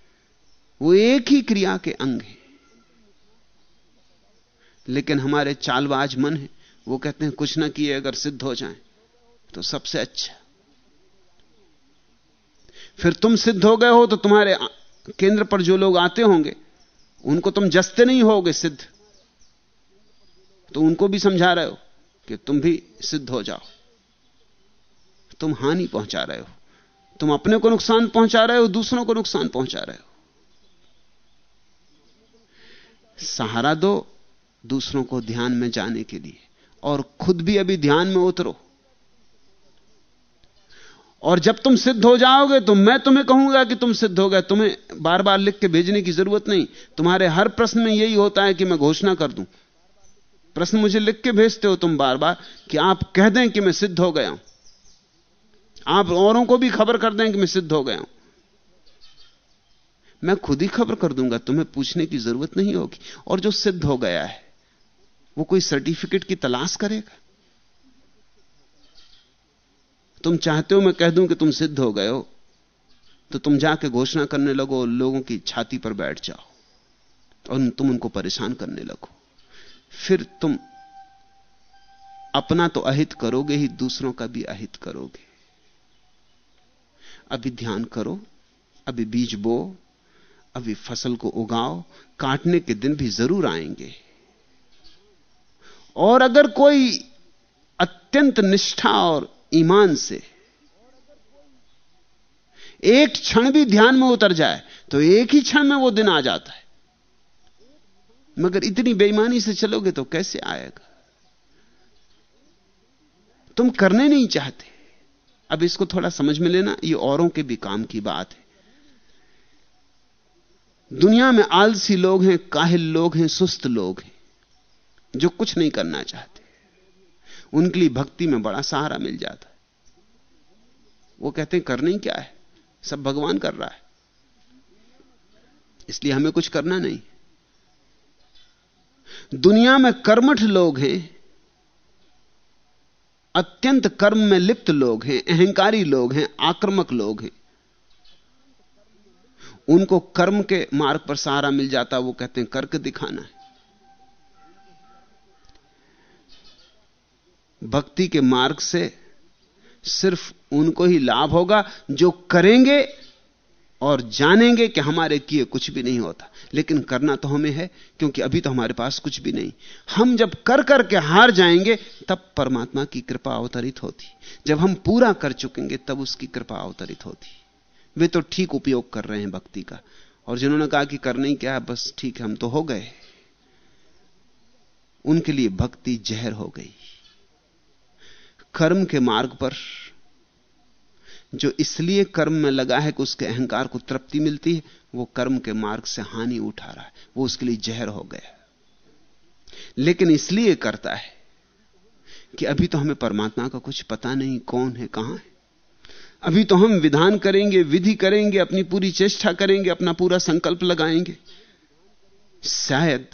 वो एक ही क्रिया के अंग है। लेकिन हमारे चालबाज मन है। वो कहते हैं, कुछ ना किए अगर सिद्ध हो जाए तो सबसे अच्छा। फिर तुम सिद्ध हो गए हो तो तुम्हारे केंद्र पर जो लोग आते होंगे, उनको तुम जसते नहीं होगे सिद्ध। तो उनको भी समझा रहे हो कि तुम भी सिद्ध हो जाओ। तुम हानि पहुँचा रहे हो। तुम अपने को नुकसान पहुँचा रहे हो, दूसरों को नुकसान पहुँचा रहे हो। सहारा दो दूसरों को ध्यान में जाने के लिए। और खुद भी अभी ध्यान में उतरो। और जब तुम सिद्ध हो जाओगे तो मैं तुम्हें कहूँगा कि तुम सिद्ध हो गए। तुम्हें बार बार लिख के भेजने की ज़रूरत नहीं। तुम्हारे हर प्रश्न में यही होता है कि मैं घोषणा कर दूँ। प्रश्न मुझे लिख के भेजते हो तुम बार बार कि आप कह दें कि मैं सिद्ध हो गया हूँ। आप औरों को भी खबर कर दें कि मैं सिद्ध हो गया हूँ। मैं खुद ही खबर कर दूँगा। तुम्हें पूछने की ज़रूरत नहीं होगी। और जो सिद्ध हो गया है वो कोई सर्टिफिकेट की तलाश करेगा? तुम चाहते हो मैं कह दूँ कि तुम सिद्ध हो गए हो तो तुम जाके घोषणा करने लगो लोगों की छाती पर बैठ जाओ और तुम उनको परेशान करने लगो। फिर तुम अपना तो अहित करोगे ही, दूसरों का भी अहित करोगे। अभी ध्यान करो, अभी बीज बो, अभी फ़सल को उगाओ, काटने के दिन भी ज़रूर आएँगे। और अगर कोई अत्यंत निष्ठा और ईमान से एक क्षण भी ध्यान में उतर जाए तो एक ही क्षण में वो दिन आ जाता है। मगर इतनी बेईमानी से चलोगे तो कैसे आएगा? तुम करने नहीं चाहते। अब इसको थोड़ा समझ में लेना, ये औरों के भी काम की बात है। दुनिया में आलसी लोग हैं, काहिल लोग हैं, सुस्त लोग हैं। जो कुछ नहीं करना चाहते। उनके लिए भक्ति में बड़ा सहारा मिल जाता है। वो कहते हैं, करने क्या है? सब भगवान कर रहा है। इसलिए हमें कुछ करना नहीं। दुनिया में कर्मठ लोग हैं, अत्यंत कर्म में लिप्त लोग हैं, अहंकारी लोग हैं, आक्रमक लोग हैं। उनको कर्म के मार्ग पर सहारा मिल जाता, वो कहते हैं, करके दिखाना है। भक्ति के मार्ग से सिर्फ़ उनको ही लाभ होगा जो करेंगे और जानेंगे कि हमारे किए कुछ भी नहीं होता। लेकिन करना तो हमें है, क्योंकि अभी तो हमारे पास कुछ भी नहीं। हम जब कर कर के हार जाएँगे, तब परमात्मा की कृपा अवतरित होती। जब हम पूरा कर चुकेंगे, तब उसकी कृपा अवतरित होती। वे तो ठीक उपयोग कर रहे हैं भक्ति का। और जिन्होंने कहा कि करने क्या, बस ठीक, हम तो हो गए। उनके लिए भक्ति जहर हो गई। कर्म के मार्ग पर, जो इसलिए कर्म में लगा है कि उसके अहंकार को तृप्ति मिलती है, वो कर्म के मार्ग से हानि उठा रहा है, वो उसके लिए जहर हो गया लेकिन इसलिए करता है कि अभी तो हमें परमात्मा का कुछ पता नहीं कौन है, कहाँ है। अभी तो हम विधान करेंगे, विधि करेंगे, अपनी पूरी चेष्टा करेंगे, अपना पूरा संकल्प लगाएँगे। शायद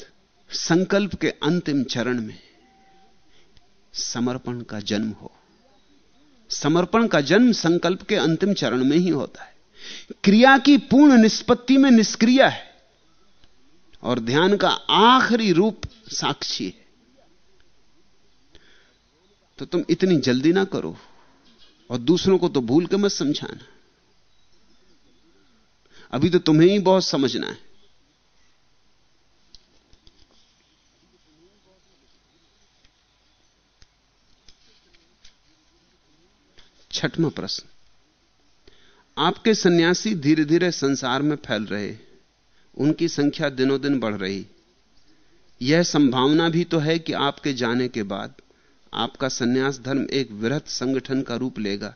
संकल्प के अंतिम चरण में समर्पण का जन्म हो। समर्पण का जन्म संकल्प के अंतिम चरण में ही होता है। क्रिया की पूर्ण निष्पत्ति में निष्क्रिया है और ध्यान का आखिरी रूप साक्षी है। तो तुम इतनी जल्दी ना करो और दूसरों को तो भूल के मत समझाना। अभी तो तुम्हें ही बहुत समझना है। छठवां प्रश्न। आपके सन्यासी धीरे धीरे संसार में फैल रहे, उनकी संख्या दिनों दिन बढ़ रही। यह संभावना भी तो है कि आपके जाने के बाद आपका सन्यास धर्म एक वृहत संगठन का रूप लेगा,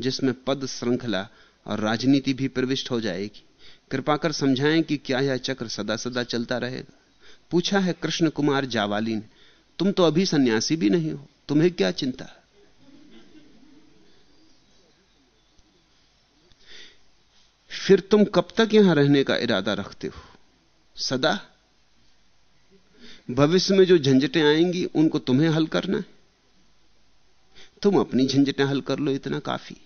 जिसमें पद श्रृंखला और राजनीति भी प्रविष्ट हो जाएगी। कृपा कर समझाएँ कि क्या यह चक्र सदा सदा चलता रहेगा। पूछा है कृष्ण कुमार जावाली ने तुम तो अभी सन्यासी भी नहीं हो, तुम्हें क्या चिंता है? फिर तुम कब तक यहाँ रहने का इरादा रखते हो? सदा? भविष्य में जो झंझटें आएँगी, उनको तुम्हें हल करना है। तुम अपनी झंझटें हल कर लो, इतना काफ़ी।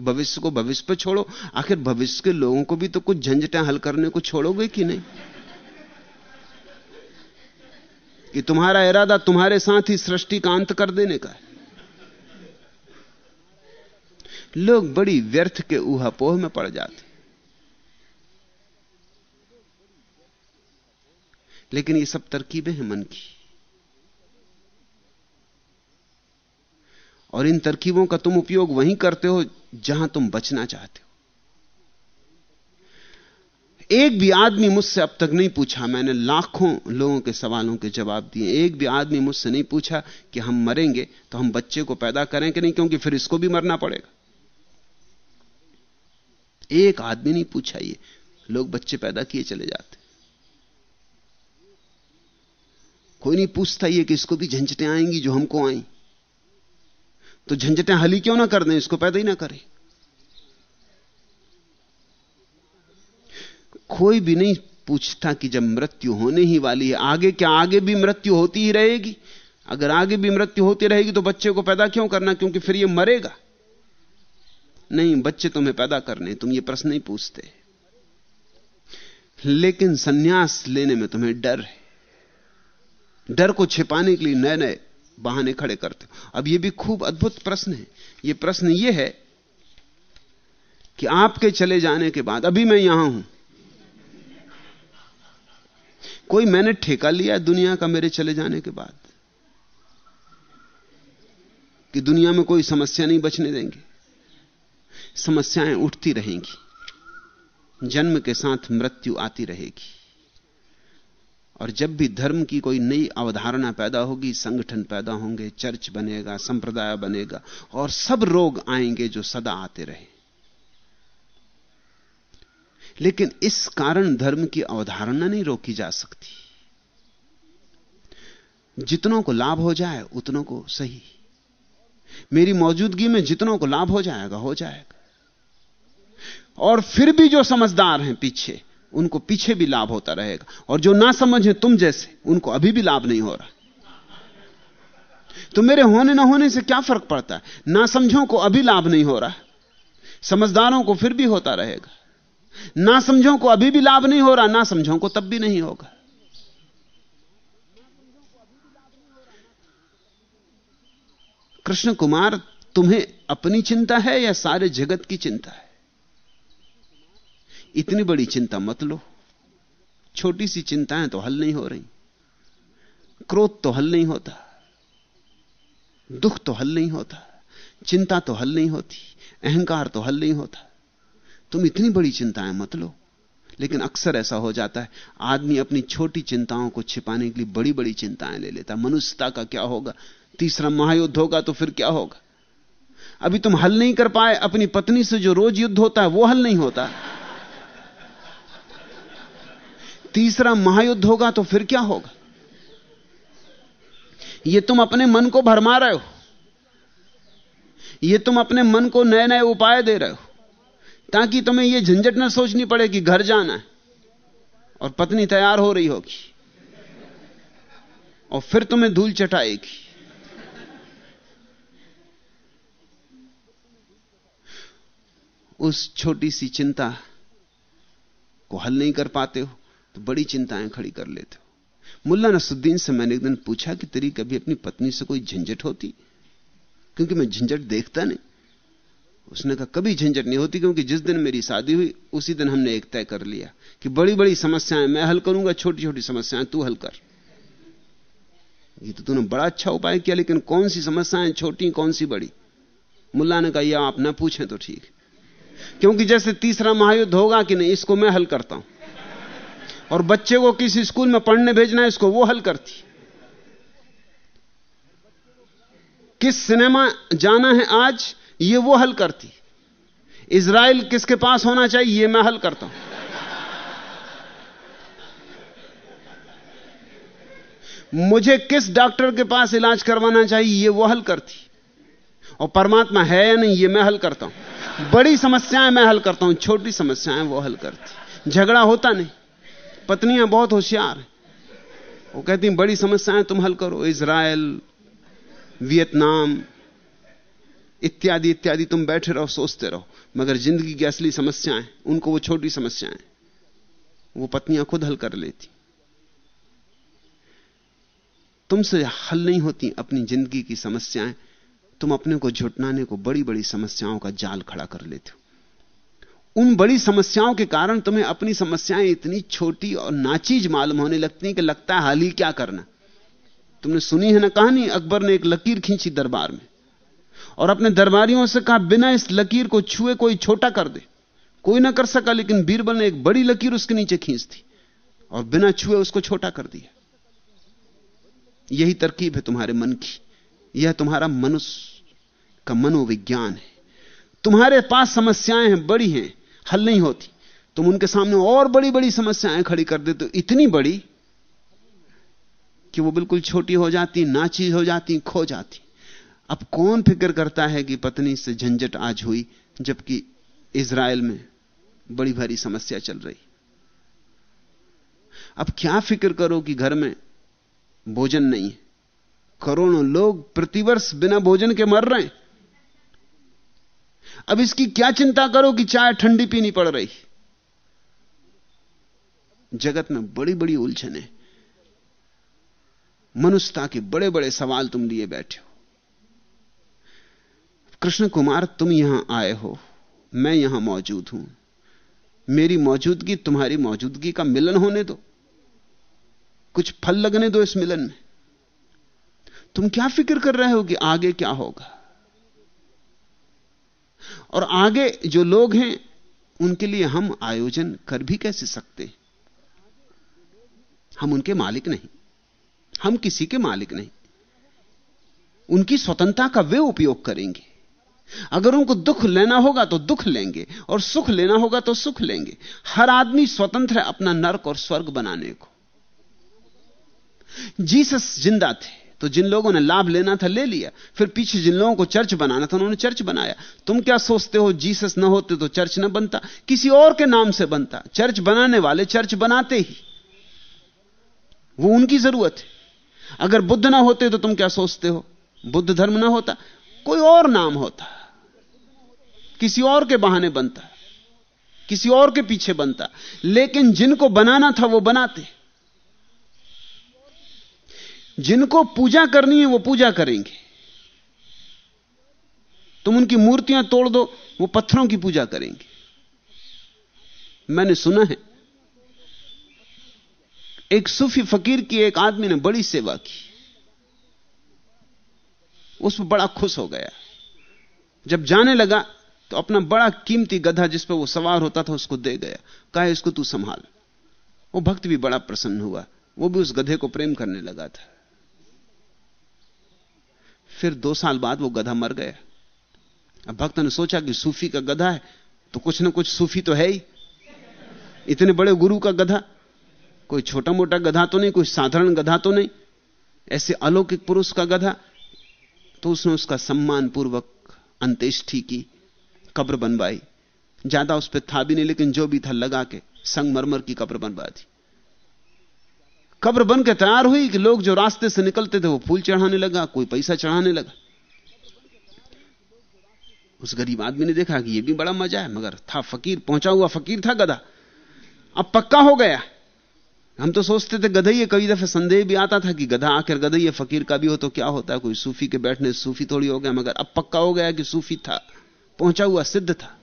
भविष्य को भविष्य पर छोड़ो। आखिर भविष्य के लोगों को भी तो कुछ झंझटें हल करने को छोड़ोगे कि नहीं? कि तुम्हारा इरादा तुम्हारे साथ ही सृष्टि का अंत कर देने का है। लोग बड़ी व्यर्थ के ऊहापोह में पड़ जाते। लेकिन ये सब तरकीबें हैं मन की। और इन तरकीबों का तुम उपयोग वहीं करते हो जहाँ तुम बचना चाहते हो। एक भी आदमी मुझसे अब तक नहीं पूछा, मैंने लाखों लोगों के सवालों के जवाब दिए। एक भी आदमी मुझसे नहीं पूछा कि हम मरेंगे तो हम बच्चे को पैदा करें कि नहीं, क्योंकि फिर इसको भी मरना पड़ेगा। एक आदमी नहीं पूछा ये। लोग बच्चे पैदा किए चले जाते। कोई नहीं पूछता ये कि इसको भी झंझटें आएँगी जो हमको आई। तो झंझटें हली क्यों ना कर दें? इसको पैदा ही ना करें। कोई भी नहीं पूछता कि जब मृत्यु होने ही वाली है, आगे क्या, आगे भी मृत्यु होती ही रहेगी? अगर आगे भी मृत्यु होती रहेगी तो बच्चे को पैदा क्यों करना? क्योंकि फिर ये मरेगा। नहीं, बच्चे तुम्हें पैदा करने, तुम ये प्रश्न नहीं पूछते। लेकिन सन्यास लेने में तुम्हें डर है। डर को छिपाने के लिए नए नए बहाने खड़े करते अब यह भी खूब अद्भुत प्रश्न है। यह प्रश्न यह है कि आपके चले जाने के बाद, अभी मैं यहाँ हूँ। कोई मैंने ठेका लिया दुनिया का मेरे चले जाने के बाद कि दुनिया में कोई समस्या नहीं, बचने देंगे। समस्याएँ उठती रहेंगी। जन्म के साथ मृत्यु आती रहेगी। और जब भी धर्म की कोई नई अवधारणा पैदा होगी, संगठन पैदा होंगे, चर्च बनेगा, संप्रदाय बनेगा, और सब रोग आएँगे जो सदा आते रहे। लेकिन इस कारण धर्म की अवधारणा नहीं रोकी जा सकती। जितनों को लाभ हो जाए, उतनों को सही। मेरी मौजूदगी में जितनों को लाभ हो जाएगा हो जाएगा। और फिर भी जो समझदार हैं पीछे, उनको पीछे भी लाभ होता रहेगा। और जो ना समझे तुम जैसे, उनको अभी भी लाभ नहीं हो रहा। तो मेरे होने ना होने से क्या फ़र्क पड़ता है? ना समझो को अभी लाभ नहीं हो रहा। समझदारों को फिर भी होता रहेगा। ना समझो को अभी भी लाभ नहीं हो रहा, ना समझो को तब भी नहीं होगा। कृष्ण कुमार, तुम्हें अपनी चिंता है या सारे जगत की चिंता है? इतनी बड़ी चिंता मत लो। छोटी सी चिंताएँ तो हल नहीं हो रही। क्रोध तो हल नहीं होता। दुख तो हल नहीं होता। चिंता तो हल नहीं होती। अहंकार तो हल नहीं होता। तुम इतनी बड़ी चिंताएँ मत लो। लेकिन अक्सर ऐसा हो जाता है, आदमी अपनी छोटी चिंताओं को छिपाने के लिए बड़ी बड़ी चिंताएँ ले लेता मनुष्यता का क्या होगा? तीसरा महायुद्ध होगा तो फिर क्या होगा? अभी तुम हल नहीं कर पाए, अपनी पत्नी से जो रोज युद्ध होता है, वो हल नहीं होता। तीसरा महायुद्ध होगा तो फिर क्या होगा? ये तुम अपने मन को भरमा रहे हो। ये तुम अपने मन को नए नए उपाय दे रहे हो। ताकि तुम्हें यह झंझट ना सोचनी पड़े कि घर जाना है और पत्नी तैयार हो रही होगी और फिर तुम्हें धूल चटाएगी। उस छोटी सी चिंता को हल नहीं कर पाते हो। तो बड़ी चिंताएँ खड़ी कर लेते हो। मुल्ला नसुद्दीन से मैंने एक दिन पूछा कि तेरी कभी अपनी पत्नी से कोई झंझट होती? क्योंकि मैं झंझट देखता नहीं। उसने कहा, कभी झंझट नहीं होती क्योंकि जिस दिन मेरी शादी हुई, उसी दिन हमने एक तय कर लिया कि बड़ी बड़ी समस्याएँ मैं हल करूँगा छोटी छोटी समस्याएँ तू हल कर। ये तो तूने बड़ा अच्छा उपाय किया, लेकिन कौन सी समस्याएँ छोटी, कौन सी बड़ी? मुल्ला ने कहा यह आप ना पूछें तो ठीक। क्योंकि जैसे तीसरा महायुद्ध होगा कि नहीं, इसको मैं हल करता हूँ। और बच्चे को किस स्कूल में पढ़ने भेजना है इसको वो हल करती। किस सिनेमा जाना है आज, ये वो हल करती। इसराइल किसके पास होना चाहिए, ये मैं हल करता हूँ। मुझे किस डॉक्टर के पास इलाज करवाना चाहिए, ये वो हल करती। और परमात्मा है या नहीं, ये मैं हल करता हूँ। बड़ी समस्याएँ मैं हल करता हूँ, छोटी समस्याएँ वो हल करती। झगड़ा होता नहीं। पत्नियाँ बहुत होशियार हैं। वो कहती हैं, बड़ी समस्याएँ तुम हल करो। इसराइल वियतनाम, इत्यादि इत्यादि, तुम बैठे रहो, सोचते रहो। मगर ज़िंदगी की असली समस्याएँ, उनको वो छोटी समस्याएँ, वो पत्नियाँ खुद हल कर लेती। तुमसे हल नहीं होती अपनी ज़िंदगी की समस्याएँ। तुम अपने को झुटनाने को बड़ी बड़ी समस्याओं का जाल खड़ा कर लेते हो। उन बड़ी समस्याओं के कारण तुम्हें अपनी समस्याएँ इतनी छोटी और नाचीज मालूम होने लगती कि लगता है हाल ही क्या करना तुमने सुनी है ना कहानी? अकबर ने एक लकीर खींची दरबार में। और अपने दरबारियों से कहा, बिना इस लकीर को छुए कोई छोटा कर दे। कोई ना कर सका, लेकिन बीरबल ने एक बड़ी लकीर उसके नीचे खींच दी और बिना छुए उसको छोटा कर दिया। यही तरकीब है तुम्हारे मन की। यह तुम्हारा मनुष्य का मनोविज्ञान है। तुम्हारे पास समस्याएँ हैं, बड़ी हैं। हल नहीं होती। तुम उनके सामने और बड़ी बड़ी समस्याएँ खड़ी कर देते इतनी बड़ी कि वो बिल्कुल छोटी हो जाती, नाची हो जाती, खो जाती। अब कौन फ़िक्र करता है कि पत्नी से झंझट आज हुई, जबकि इसराइल में बड़ी भारी समस्या चल रही। अब क्या फ़िक्र करो कि घर में भोजन नहीं है? करोड़ों लोग प्रतिवर्ष बिना भोजन के मर रहे हैं। अब इसकी क्या चिंता करो कि चाय ठंडी पीनी पड़ रही? जगत में बड़ी बड़ी उलझने। मनुष्यता के बड़े बड़े सवाल तुम लिए बैठे हो। कृष्ण कुमार, तुम यहाँ आए हो। मैं यहाँ मौजूद हूँ। मेरी मौजूदगी तुम्हारी मौजूदगी का मिलन होने दो। कुछ फल लगने दो इस मिलन में। तुम क्या फ़िक्र कर रहे हो कि आगे क्या होगा? और आगे जो लोग हैं, उनके लिए हम आयोजन कर भी कैसे सकते? हम उनके मालिक नहीं। हम किसी के मालिक नहीं। उनकी स्वतंत्रता का वे उपयोग करेंगे। अगर उनको दुख लेना होगा तो दुख लेंगे, और सुख लेना होगा तो सुख लेंगे। हर आदमी स्वतंत्र है अपना नरक और स्वर्ग बनाने को। जीसस ज़िंदा थे। तो जिन लोगों ने लाभ लेना था ले लिया। फिर पीछे जिन लोगों को चर्च बनाना था, उन्होंने चर्च बनाया। तुम क्या सोचते हो, जीसस ना होते तो चर्च ना बनता? किसी और के नाम से बनता। चर्च बनाने वाले चर्च बनाते ही। वो उनकी ज़रूरत है। अगर बुद्ध ना होते तो तुम क्या सोचते हो? बुद्ध धर्म ना होता। कोई और नाम होता। किसी और के बहाने बनता। किसी और के पीछे बनता। लेकिन जिनको बनाना था वो बनाते। जिनको पूजा करनी है वो पूजा करेंगे। तुम उनकी मूर्तियाँ तोड़ दो, वो पत्थरों की पूजा करेंगे। मैंने सुना है, एक सूफी फकीर की एक आदमी ने बड़ी सेवा की। उसमें बड़ा खुश हो गया। जब जाने लगा तो अपना बड़ा कीमती गधा जिस पर वो सवार होता था, उसको दे गया। कहा, इसको तू संभाल। वो भक्त भी बड़ा प्रसन्न हुआ। वो भी उस गधे को प्रेम करने लगा था। फिर दो साल बाद वो गधा मर गया। अब भक्त ने सोचा कि सूफी का गधा है तो कुछ ना कुछ सूफी तो है ही। इतने बड़े गुरु का गधा, कोई छोटा मोटा गधा तो नहीं, कोई साधारण गधा तो नहीं, ऐसे अलौकिक पुरुष का गधा। तो उसने उसका सम्मान पूर्वक अंत्येष्टि की, कब्र बनवाई। ज़्यादा उस पर था भी नहीं, लेकिन जो भी था लगा के, संगमरमर की कब्र बनवा दी। कब्र बन के तैयार हुई कि लोग जो रास्ते से निकलते थे वो फूल चढ़ाने लगा, कोई पैसा चढ़ाने लगा। उस गरीब आदमी ने देखा कि ये भी बड़ा मज़ा है, मगर था फकीर, पहुँचा हुआ फकीर था गधा। अब पक्का हो गया। हम तो सोचते थे गधई कई दफे संदेह भी आता था कि गधा आखिर गधई फकीर का भी हो तो क्या होता है? कोई सूफी के बैठने सूफी थोड़ी हो गया, मगर अब पक्का हो गया कि सूफी था, पहुँचा हुआ सिद्ध था।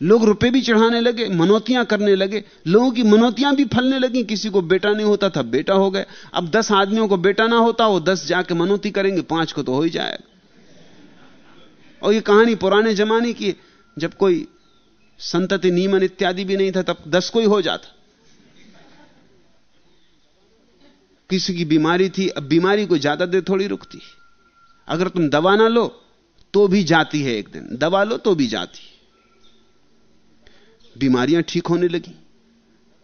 लोग रुपए भी चढ़ाने लगे, मनोतियाँ करने लगे, लोगों की मनोतियाँ भी फलने लगी, किसी को बेटा नहीं होता था, बेटा हो गया। अब दस आदमियों को बेटा ना होता, वो दस जाके मनोती करेंगे, पाँच को तो हो ही जाएगा। और ये कहानी पुराने जमाने की जब कोई संतति नियमन इत्यादि भी नहीं था, तब दस को ही हो जाता। किसी की बीमारी थी, अब बीमारी को ज़्यादा देर थोड़ी रुकती। अगर तुम दवा ना लो तो भी जाती है एक दिन। दवा लो तो भी जाती बीमारियाँ ठीक होने लगी,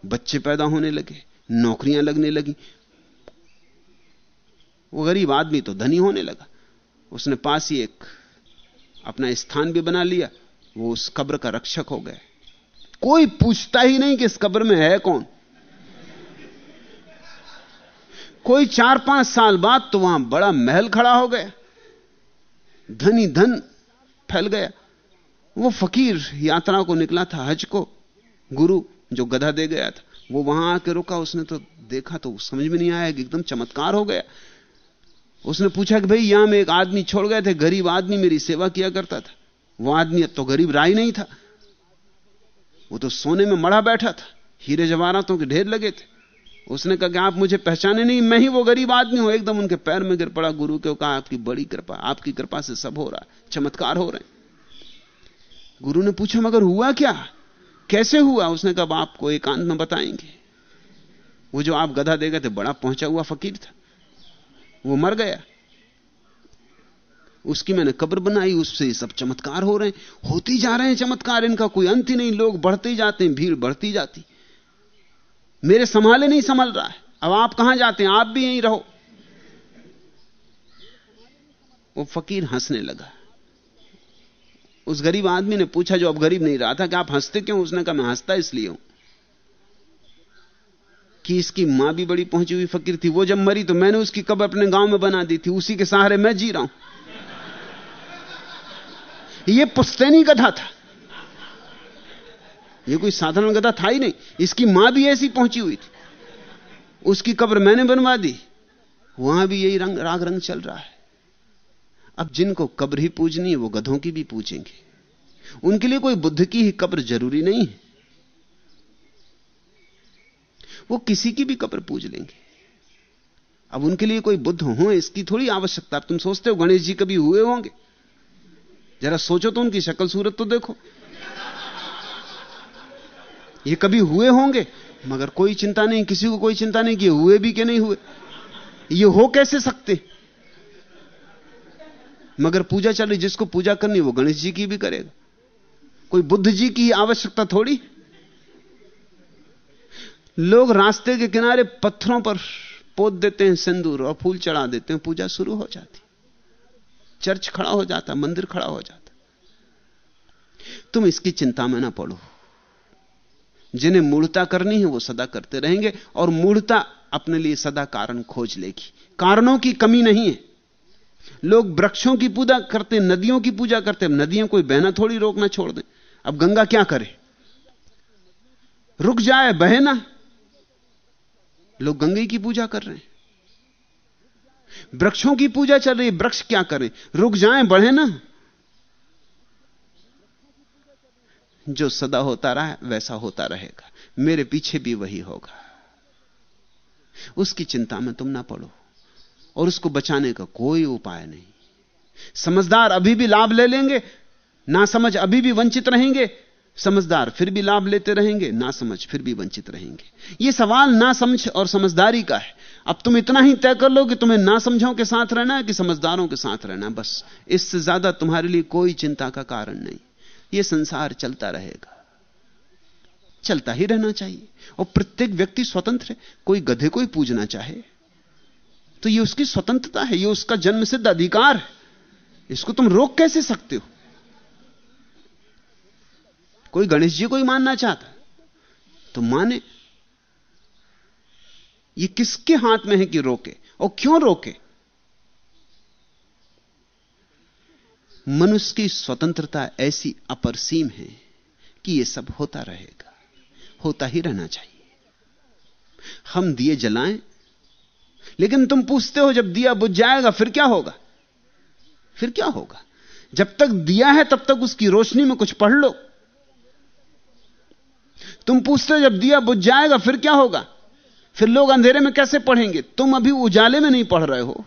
बच्चे पैदा होने लगे, नौकरियाँ लगने लगी। वो गरीब आदमी तो धनी होने लगा। उसने पास ही एक अपना स्थान भी बना लिया, वो उस कब्र का रक्षक हो गए। कोई पूछता ही नहीं कि इस कब्र में है कौन। कोई चार पाँच साल बाद तो वहाँ बड़ा महल खड़ा हो गया। धनी धन फैल गया। वो फकीर यात्रा को निकला था, हज को। गुरु जो गधा दे गया था, वो वहाँ आके रुका। उसने तो देखा तो समझ में नहीं आया कि एकदम चमत्कार हो गया। उसने पूछा कि भाई, यहाँ में एक आदमी छोड़ गए थे, गरीब आदमी मेरी सेवा किया करता था। वो आदमी अब तो गरीब राय नहीं था। वो तो सोने में मड़ा बैठा था, हीरे जवाहरातों के ढेर लगे थे। उसने कहा कि आप मुझे पहचाने नहीं, मैं ही वो गरीब आदमी हूँ। एकदम उनके पैर में गिर पड़ा। गुरु के कहा, आपकी बड़ी कृपा, आपकी कृपा से सब हो रहा है, चमत्कार हो रहे हैं। गुरु ने पूछा, मगर हुआ क्या? कैसे हुआ? उसने कहा आपको एकांत में बताएँगे। वो जो आप गधा दे गए थे, बड़ा पहुँचा हुआ फकीर था। वो मर गया। उसकी मैंने कब्र बनाई, उससे सब चमत्कार हो रहे हैं। होती जा रहे हैं चमत्कार, इनका कोई अंत ही नहीं। लोग बढ़ते ही जाते हैं, भीड़ बढ़ती जाती। मेरे संभाले नहीं संभल रहा है। अब आप कहाँ जाते हैं? आप भी यहीं रहो। वो फकीर हंसने लगा। उस गरीब आदमी ने पूछा जो अब गरीब नहीं रहा था कि आप हँसते क्यों? उसने कहा, मैं हंसता इसलिए हूँ कि इसकी माँ भी बड़ी पहुँची हुई फकीर थी। वो जब मरी तो मैंने उसकी कब्र अपने गाँव में बना दी थी। उसी के सहारे मैं जी रहा हूँ। ये पुस्तैनी कथा था। ये कोई साधारण गधा था ही नहीं। इसकी माँ भी ऐसी पहुँची हुई थी। उसकी कब्र मैंने बनवा दी। वहाँ भी यही रंग, राग रंग चल रहा है। अब जिनको कब्र ही पूजनी है, वो गधों की भी पूजेंगे। उनके लिए कोई बुद्ध की ही कब्र ज़रूरी नहीं है। वो किसी की भी कब्र पूज लेंगे। अब उनके लिए कोई बुद्ध हो, इसकी थोड़ी आवश्यकता। तुम सोचते हो गणेश जी कभी हुए होंगे? जरा सोचो तो उनकी शक्ल सूरत तो देखो। ये कभी हुए होंगे? मगर कोई चिंता नहीं, किसी को कोई चिंता नहीं कि हुए भी कि नहीं हुए। ये हो कैसे सकते? मगर पूजा चल रही जिसको पूजा करनी वो गणेश जी की भी करेगा। कोई बुद्ध जी की आवश्यकता थोड़ी? लोग रास्ते के किनारे पत्थरों पर पोत देते हैं सिंदूर और फूल चढ़ा देते हैं, पूजा शुरू हो जाती। चर्च खड़ा हो जाता, मंदिर खड़ा हो जाता। तुम इसकी चिंता में ना पड़ो। जिन्हें मूढ़ता करनी है, वो सदा करते रहेंगे और मूढ़ता अपने लिए सदा कारण खोज लेगी। कारणों की कमी नहीं है। लोग वृक्षों की पूजा करते नदियों की पूजा करते नदियों कोई बहना थोड़ी रोकना छोड़ दे। अब गंगा क्या करे? रुक जाए बहे ना लोग गंगे की पूजा कर रहे हैं। वृक्षों की पूजा चल रही है, वृक्ष क्या करें? रुक जाए बढ़े ना जो सदा होता रहा, वैसा होता रहेगा। मेरे पीछे भी वही होगा। उसकी चिंता में तुम ना पड़ो। और उसको बचाने का कोई उपाय नहीं। समझदार अभी भी लाभ ले लेंगे, ना समझ अभी भी वंचित रहेंगे, समझदार फिर भी लाभ लेते रहेंगे, ना समझ फिर भी वंचित रहेंगे। यह सवाल ना समझ और समझदारी का है। अब तुम इतना ही तय कर लो कि तुम्हें ना समझों के साथ रहना है कि समझदारों के साथ रहना बस। इससे ज़्यादा तुम्हारे लिए कोई चिंता का कारण नहीं। यह संसार चलता रहेगा। चलता ही रहना चाहिए। और प्रत्येक व्यक्ति स्वतंत्र है। कोई गधे को ही पूजना चाहे। तो यह उसकी स्वतंत्रता है यह उसका जन्म सिद्ध अधिकार है। इसको तुम रोक कैसे सकते हो? कोई गणेश जी को ही मानना चाहता तो माने, ये किसके हाथ में है कि रोके? और क्यों रोके? मनुष्य की स्वतंत्रता ऐसी अपरसीम है कि यह सब होता रहेगा, होता ही रहना चाहिए। हम दिए जलाएँ लेकिन तुम पूछते हो, जब दिया बुझ जाएगा, फिर क्या होगा? फिर क्या होगा? जब तक दिया है, तब तक उसकी रोशनी में कुछ पढ़ लो। तुम पूछते हो, जब दिया बुझ जाएगा, फिर क्या होगा? फिर लोग अंधेरे में कैसे पढ़ेंगे? तुम अभी उजाले में नहीं पढ़ रहे हो।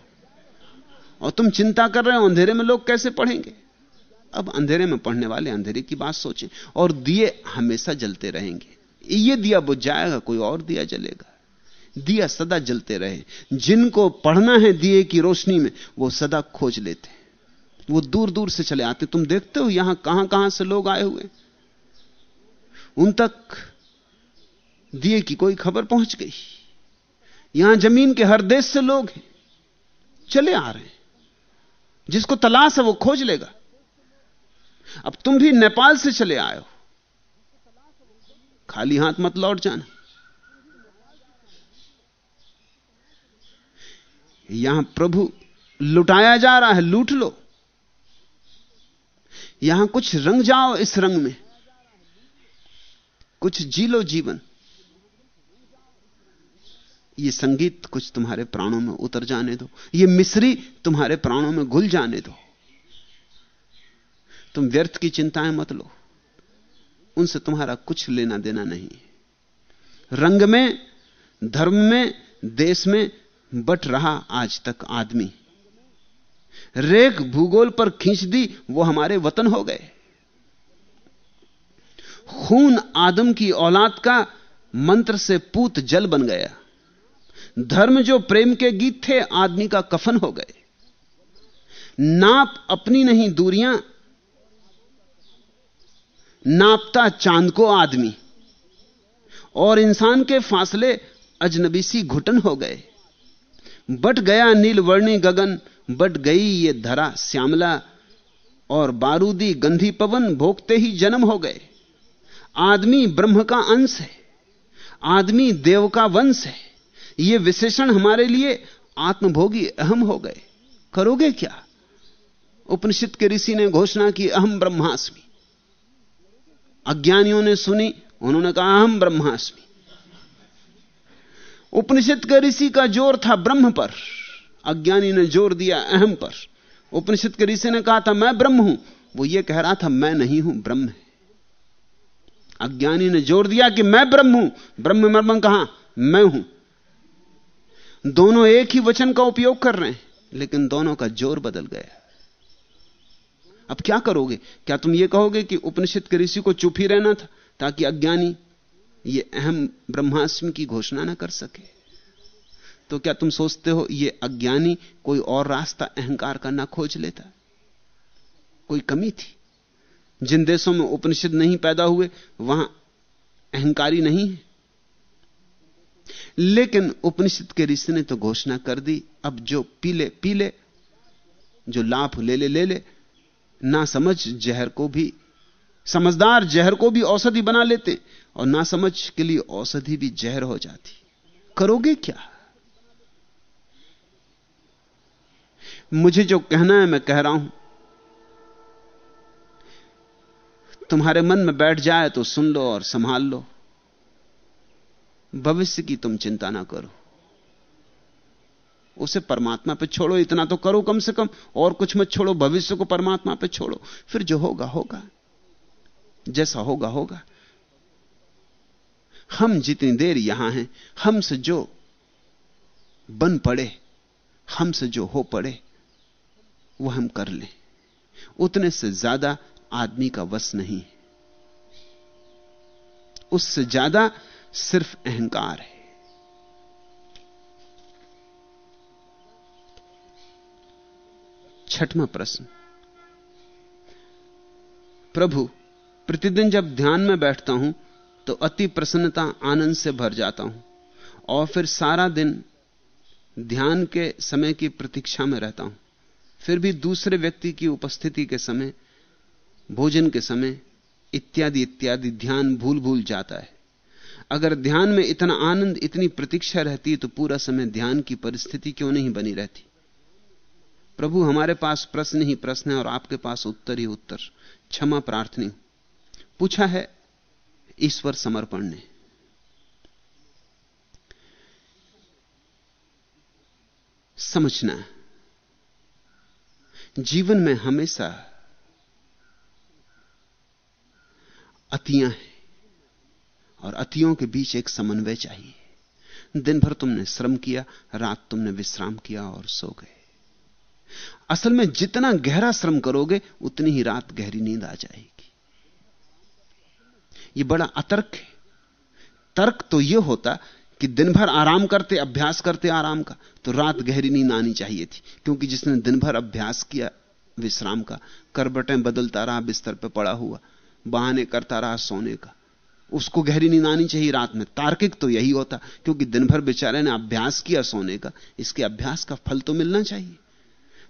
और तुम चिंता कर रहे हो, अंधेरे में लोग कैसे पढ़ेंगे? अब अंधेरे में पढ़ने वाले, अंधेरे की बात सोचें। और दिए हमेशा जलते रहेंगे। ये दिया बुझ जाएगा, कोई और दिया जलेगा। दिया सदा जलते रहे। जिनको पढ़ना है दिए की रोशनी में, वो सदा खोज लेते वो दूर दूर से चले आते तुम देखते हो यहाँ कहाँ कहाँ से लोग आए हुए उन तक दिए की कोई खबर पहुँच गई। यहाँ ज़मीन के हर देश से लोग हैं। चले आ रहे हैं। जिसको तलाश है वो खोज लेगा। अब तुम भी नेपाल से चले आए हो। खाली हाथ मत लौट जाना। यहाँ प्रभु लुटाया जा रहा है, लूट लो। यहाँ कुछ रंग जाओ इस रंग में। कुछ जी लो जीवन। ये संगीत कुछ तुम्हारे प्राणों में उतर जाने दो। ये मिश्री तुम्हारे प्राणों में घुल जाने दो। तुम व्यर्थ की चिंताएँ मत लो। उनसे तुम्हारा कुछ लेना देना नहीं। रंग में, धर्म में, देश में बट रहा आज तक आदमी। रेख भूगोल पर खींच दी, वो हमारे वतन हो गए। खून आदम की औलाद का मंत्र से पूत जल बन गया। धर्म जो प्रेम के गीत थे, आदमी का कफन हो गए। नाप अपनी नहीं दूरियाँ, नापता चाँद को आदमी। और इंसान के फासले अजनबी सी घुटन हो गए। बट गया नीलवर्णी गगन, बट गई ये धरा श्यामला, और बारूदी गंधी पवन भोगते ही जन्म हो गए। आदमी ब्रह्म का अंश है, आदमी देव का वंश है, ये विशेषण हमारे लिए आत्मभोगी अहम हो गए। करोगे क्या? उपनिषद के ऋषि ने घोषणा की, अहम ब्रह्मास्मि। अज्ञानियों ने सुनी, उन्होंने कहा, अहम ब्रह्मास्मि। उपनिषद के ऋषि का ज़ोर था ब्रह्म पर। अज्ञानी ने ज़ोर दिया अहम पर। उपनिषद के ऋषि ने कहा था, मैं ब्रह्म हूँ। वो ये कह रहा था, मैं नहीं हूँ, ब्रह्म है। अज्ञानी ने ज़ोर दिया कि मैं ब्रह्म हूँ। ब्रह्म मर्म कहा? मैं हूँ। दोनों एक ही वचन का उपयोग कर रहे हैं, लेकिन दोनों का ज़ोर बदल गया। अब क्या करोगे? क्या तुम ये कहोगे कि उपनिषद के ऋषि को चुप ही रहना था, ताकि अज्ञानी ये अहम ब्रह्मास्म की घोषणा ना कर सके। तो क्या तुम सोचते हो ये अज्ञानी कोई और रास्ता अहंकार का ना खोज लेता? कोई कमी थी? जिन देशों में उपनिषद नहीं पैदा हुए, वहाँ अहंकारी नहीं है। लेकिन उपनिषद के ऋषि ने तो घोषणा कर दी, अब जो पीले पीले, जो लाभ ले ले ले ले, ना समझ जहर को भी समझदार जहर को भी औषधि बना लेते और ना समझ के लिए औषधि भी जहर हो जाती। करोगे क्या? मुझे जो कहना है मैं कह रहा हूँ। तुम्हारे मन में बैठ जाए तो सुन लो और संभाल लो। भविष्य की तुम चिंता ना करो। उसे परमात्मा पे छोड़ो, इतना तो करो कम से कम, और कुछ मत छोड़ो, भविष्य को परमात्मा पे छोड़ो। फिर जो होगा होगा। जैसा होगा होगा। हम जितनी देर यहाँ हैं, हमसे जो बन पड़े, हमसे जो हो पड़े, वो हम कर लें। उतने से ज़्यादा आदमी का वश नहीं उससे ज़्यादा सिर्फ़ अहंकार है। छठवां प्रश्न। प्रभु प्रतिदिन जब ध्यान में बैठता हूँ तो अति प्रसन्नता, आनंद से भर जाता हूँ। और फिर सारा दिन ध्यान के समय की प्रतीक्षा में रहता हूँ। फिर भी दूसरे व्यक्ति की उपस्थिति के समय, भोजन के समय, इत्यादि इत्यादि ध्यान भूल भूल जाता है। अगर ध्यान में इतना आनंद, इतनी प्रतीक्षा रहती है तो पूरा समय ध्यान की परिस्थिति क्यों नहीं बनी रहती? प्रभु, हमारे पास प्रश्न ही प्रश्न है और आपके पास उत्तर ही उत्तर। क्षमा प्रार्थनी। पूछा है, ईश्वर समर्पण ने। समझना, जीवन में हमेशा अतियाँ हैं और अतियों के बीच एक समन्वय चाहिए। दिन भर तुमने श्रम किया, रात तुमने विश्राम किया और सो गए। असल में जितना गहरा श्रम करोगे, उतनी ही रात गहरी नींद आ जाएगी। यह बड़ा अतर्क है। तर्क तो यह होता कि दिन भर आराम करते, अभ्यास करते आराम का तो रात गहरी नींद आनी चाहिए थी, क्योंकि जिसने दिन भर अभ्यास किया, विश्राम का, करबटें बदलता रहा, बिस्तर पर पड़ा हुआ, बहाने करता रहा सोने का, उसको गहरी नींद आनी चाहिए रात में। तार्किक तो यही होता, क्योंकि दिन भर बेचारे ने अभ्यास किया सोने का, इसके अभ्यास का फल तो मिलना चाहिए।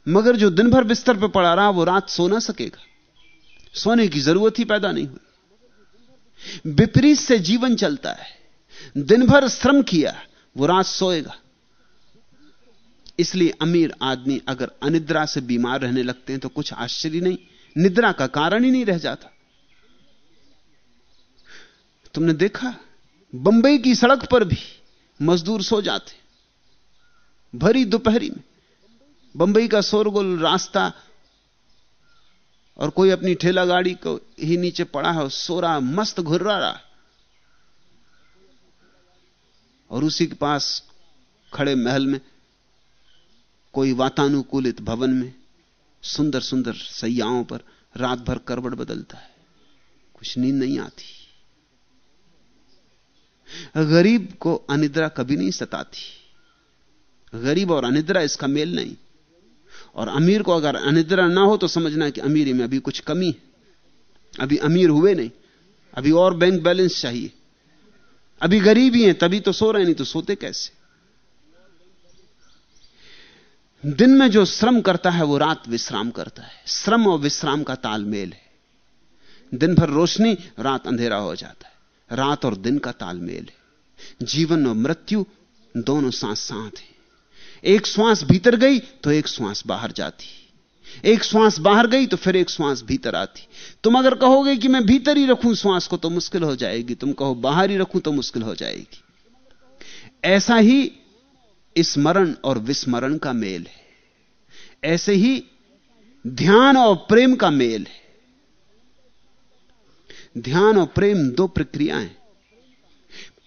मगर जो दिन भर बिस्तर पर पड़ा रहा, वो रात सो ना सकेगा। सोने की ज़रूरत ही पैदा नहीं हुई। विपरीत से जीवन चलता है। दिन भर श्रम किया, वो रात सोएगा। इसलिए अमीर आदमी अगर अनिद्रा से बीमार रहने लगते हैं तो कुछ आश्चर्य नहीं, निद्रा का कारण ही नहीं रह जाता। तुमने देखा, बंबई की सड़क पर भी मजदूर सो जाते, भरी दोपहरी में। बंबई का शोरगुल रास्ता और कोई अपनी ठेला गाड़ी को ही नीचे पड़ा है, सो रहा मस्त घुर रहा और उसी के पास खड़े महल में कोई वातानुकूलित भवन में सुंदर सुंदर सैयाओं पर रात भर करवट बदलता है। कुछ नींद नहीं आती। गरीब को अनिद्रा कभी नहीं सताती। गरीब और अनिद्रा इसका मेल नहीं। और अमीर को अगर अनिद्रा ना हो तो समझना कि अमीरी में अभी कुछ कमी है। अभी अमीर हुए नहीं। अभी और बैंक बैलेंस चाहिए। अभी गरीब ही तभी तो सो रहे नहीं तो सोते कैसे? दिन में जो श्रम करता है, वो रात विश्राम करता है। श्रम और विश्राम का तालमेल है। दिन भर रोशनी, रात अंधेरा हो जाता है। रात और दिन का तालमेल है। जीवन और मृत्यु दोनों साथ साथ हैं। एक श्वास भीतर गई तो एक श्वास बाहर जाती। एक श्वास बाहर गई तो फिर एक श्वास भीतर आती। तुम अगर कहोगे कि मैं भीतर ही रखूँ श्वास को तो मुश्किल हो जाएगी। तुम कहो बाहर ही रखूँ तो मुश्किल हो जाएगी। ऐसा ही स्मरण और विस्मरण का मेल है। ऐसे ही ध्यान और प्रेम का मेल है। ध्यान और प्रेम दो प्रक्रियाएँ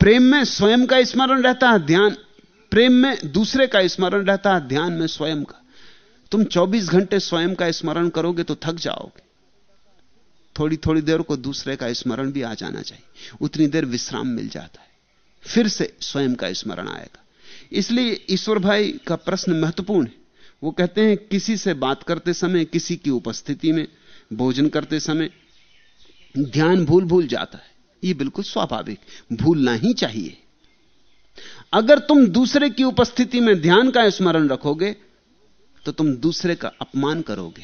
प्रेम में स्वयं का स्मरण रहता है, ध्यान प्रेम में दूसरे का स्मरण रहता है, ध्यान में स्वयं का। तुम 24 घंटे स्वयं का स्मरण करोगे तो थक जाओगे। थोड़ी थोड़ी देर को दूसरे का स्मरण भी आ जाना चाहिए। उतनी देर विश्राम मिल जाता है। फिर से स्वयं का स्मरण आएगा। इसलिए ईश्वर भाई का प्रश्न महत्वपूर्ण है। वो कहते हैं, किसी से बात करते समय, किसी की उपस्थिति में, भोजन करते समय, ध्यान भूल भूल जाता है। ये बिल्कुल स्वाभाविक। भूलना ही चाहिए। अगर तुम दूसरे की उपस्थिति में ध्यान का स्मरण रखोगे तो तुम दूसरे का अपमान करोगे।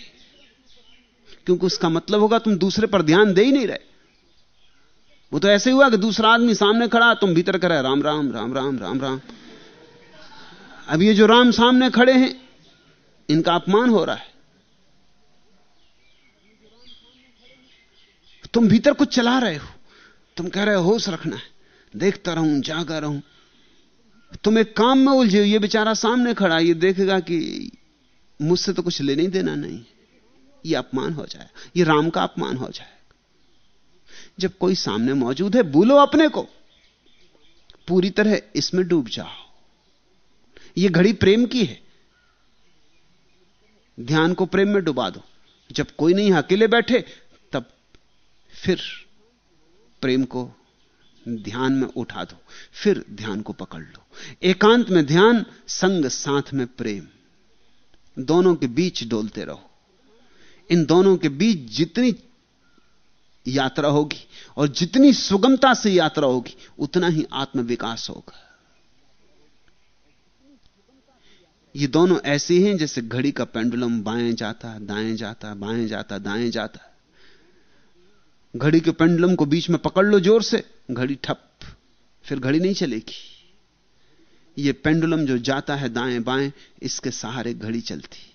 क्योंकि उसका मतलब होगा तुम दूसरे पर ध्यान दे ही नहीं रहे। वो तो ऐसे हुआ कि दूसरा आदमी सामने खड़ा, तुम भीतर कर राम राम राम राम राम राम। अब ये जो राम सामने खड़े हैं, इनका अपमान हो रहा है। तुम भीतर कुछ चला रहे हो। तुम कह रहे हो, होश रखना है। देखता रहूँ, जागा रहूँ। तुम एक काम में उलझे ये बेचारा सामने खड़ा, ये देखेगा कि मुझसे तो कुछ लेने ही देना नहीं। ये अपमान हो जाए, ये राम का अपमान हो जाए। जब कोई सामने मौजूद है भूलो अपने को। पूरी तरह इसमें डूब जाओ। ये घड़ी प्रेम की है। ध्यान को प्रेम में डुबा दो। जब कोई नहीं, अकेले बैठे, तब फिर प्रेम को ध्यान में उठा दो, फिर ध्यान को पकड़ लो। एकांत में ध्यान, संग साथ में प्रेम। दोनों के बीच डोलते रहो। इन दोनों के बीच जितनी यात्रा होगी और जितनी सुगमता से यात्रा होगी, उतना ही आत्म विकास होगा। ये दोनों ऐसे हैं जैसे घड़ी का पेंडुलम बाएँ जाता, दाएँ जाता, बाएँ जाता, दाएँ जाता। घड़ी के पेंडुलम को बीच में पकड़ लो ज़ोर से। घड़ी ठप, फिर घड़ी नहीं चलेगी। ये पेंडुलम जो जाता है दाएँ बाएँ, इसके सहारे घड़ी चलती।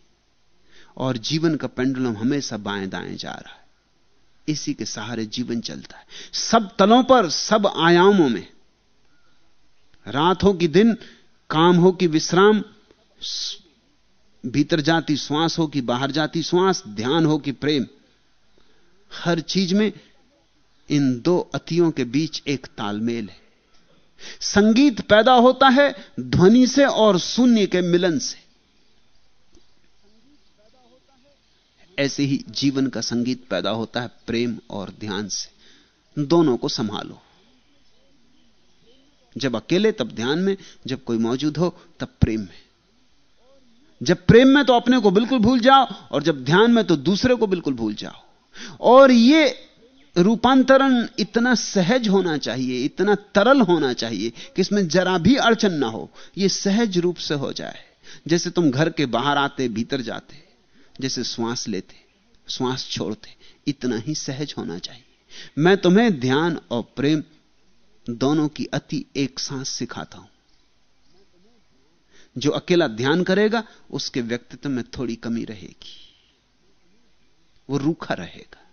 और जीवन का पेंडुलम हमेशा बाएँ दाएँ जा रहा है। इसी के सहारे जीवन चलता है। सब तलों पर, सब आयामों में। रात हो कि दिन, काम हो कि विश्राम, भीतर जाती, श्वास हो कि बाहर जाती, श्वास, ध्यान हो कि प्रेम। हर चीज़ में इन दो अतियों के बीच एक तालमेल है। संगीत पैदा होता है ध्वनि से और शून्य के मिलन से। ऐसे ही जीवन का संगीत पैदा होता है प्रेम और ध्यान से। दोनों को संभालो। जब अकेले, तब ध्यान में, जब कोई मौजूद हो, तब प्रेम में। जब प्रेम में तो अपने को बिल्कुल भूल जाओ, और जब ध्यान में तो दूसरे को बिल्कुल भूल जाओ। और यह रूपांतरण इतना सहज होना चाहिए, इतना तरल होना चाहिए कि इसमें जरा भी अड़चन ना हो। यह सहज रूप से हो जाए। जैसे तुम घर के बाहर आते, भीतर जाते, जैसे श्वास लेते, श्वास छोड़ते, इतना ही सहज होना चाहिए। मैं तुम्हें ध्यान और प्रेम दोनों की अति एक सांस सिखाता हूँ। जो अकेला ध्यान करेगा, उसके व्यक्तित्व में थोड़ी कमी रहेगी। वो रूखा रहेगा।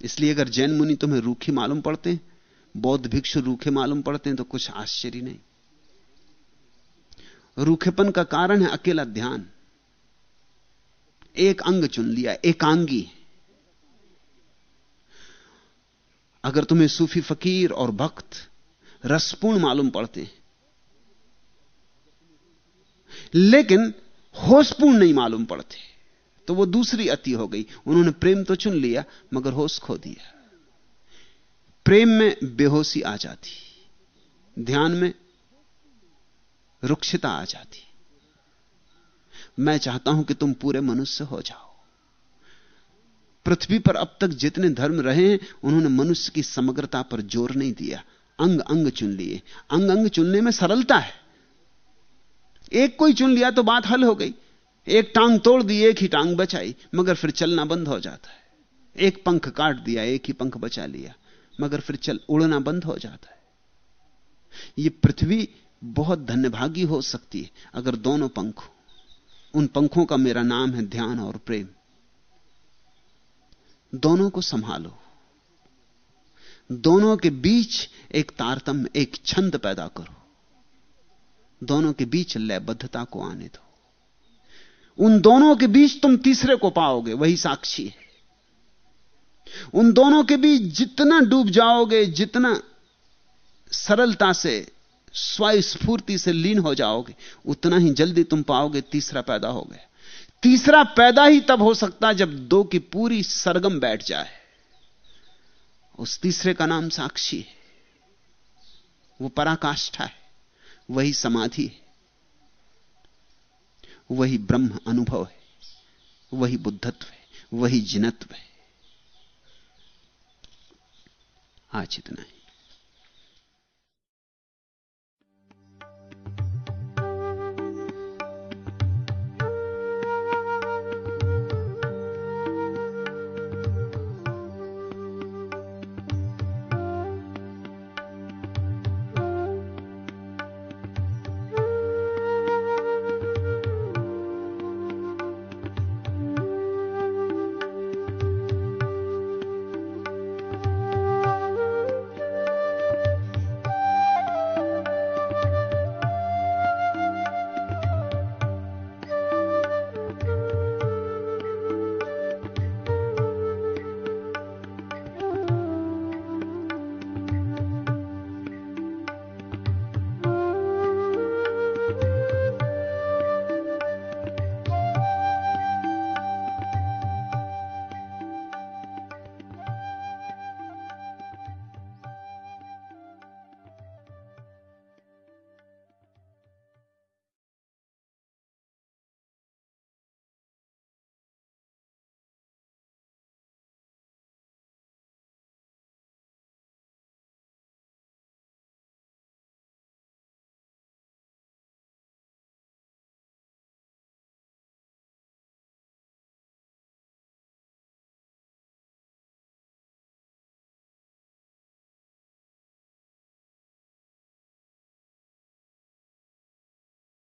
इसलिए अगर जैन मुनि तुम्हें रूखी मालूम पड़ते हैं, बौद्ध भिक्षु रूखे मालूम पड़ते हैं तो कुछ आश्चर्य नहीं। रूखेपन का कारण है अकेला ध्यान। एक अंग चुन लिया, एकांगी। अगर तुम्हें सूफी फकीर और भक्त रसपूर्ण मालूम पड़ते हैं, लेकिन होशपूर्ण नहीं मालूम पड़ते। तो वो दूसरी अति हो गई। उन्होंने प्रेम तो चुन लिया, मगर होश खो दिया। प्रेम में बेहोशी आ जाती, ध्यान में रुक्षता आ जाती। मैं चाहता हूँ कि तुम पूरे मनुष्य हो जाओ। पृथ्वी पर अब तक जितने धर्म रहे हैं, उन्होंने मनुष्य की समग्रता पर ज़ोर नहीं दिया। अंग अंग चुन लिए। अंग अंग चुनने में सरलता है। एक कोई चुन लिया तो बात हल हो गई। एक टांग तोड़ दी, एक ही टांग बचाई, मगर फिर चलना बंद हो जाता है। एक पंख काट दिया, एक ही पंख बचा लिया, मगर फिर चल उड़ना बंद हो जाता है। यह पृथ्वी बहुत धन्यभागी हो सकती है, अगर दोनों पंख उन पंखों का मेरा नाम है ध्यान और प्रेम। दोनों को संभालो। दोनों के बीच एक तारतम्य, एक छंद पैदा करो। दोनों के बीच लयबद्धता को आने दो। उन दोनों के बीच तुम तीसरे को पाओगे, वही साक्षी है। उन दोनों के बीच जितना डूब जाओगे, जितना सरलता से स्वस्फूर्ति से लीन हो जाओगे, उतना ही जल्दी तुम पाओगे तीसरा पैदा हो गया। तीसरा पैदा ही तब हो सकता है जब दो की पूरी सरगम बैठ जाए। उस तीसरे का नाम साक्षी है। वो पराकाष्ठा है, वही समाधि है। वही ब्रह्म अनुभव है वही बुद्धत्व है वही जिनत्व है। आज इतना ही।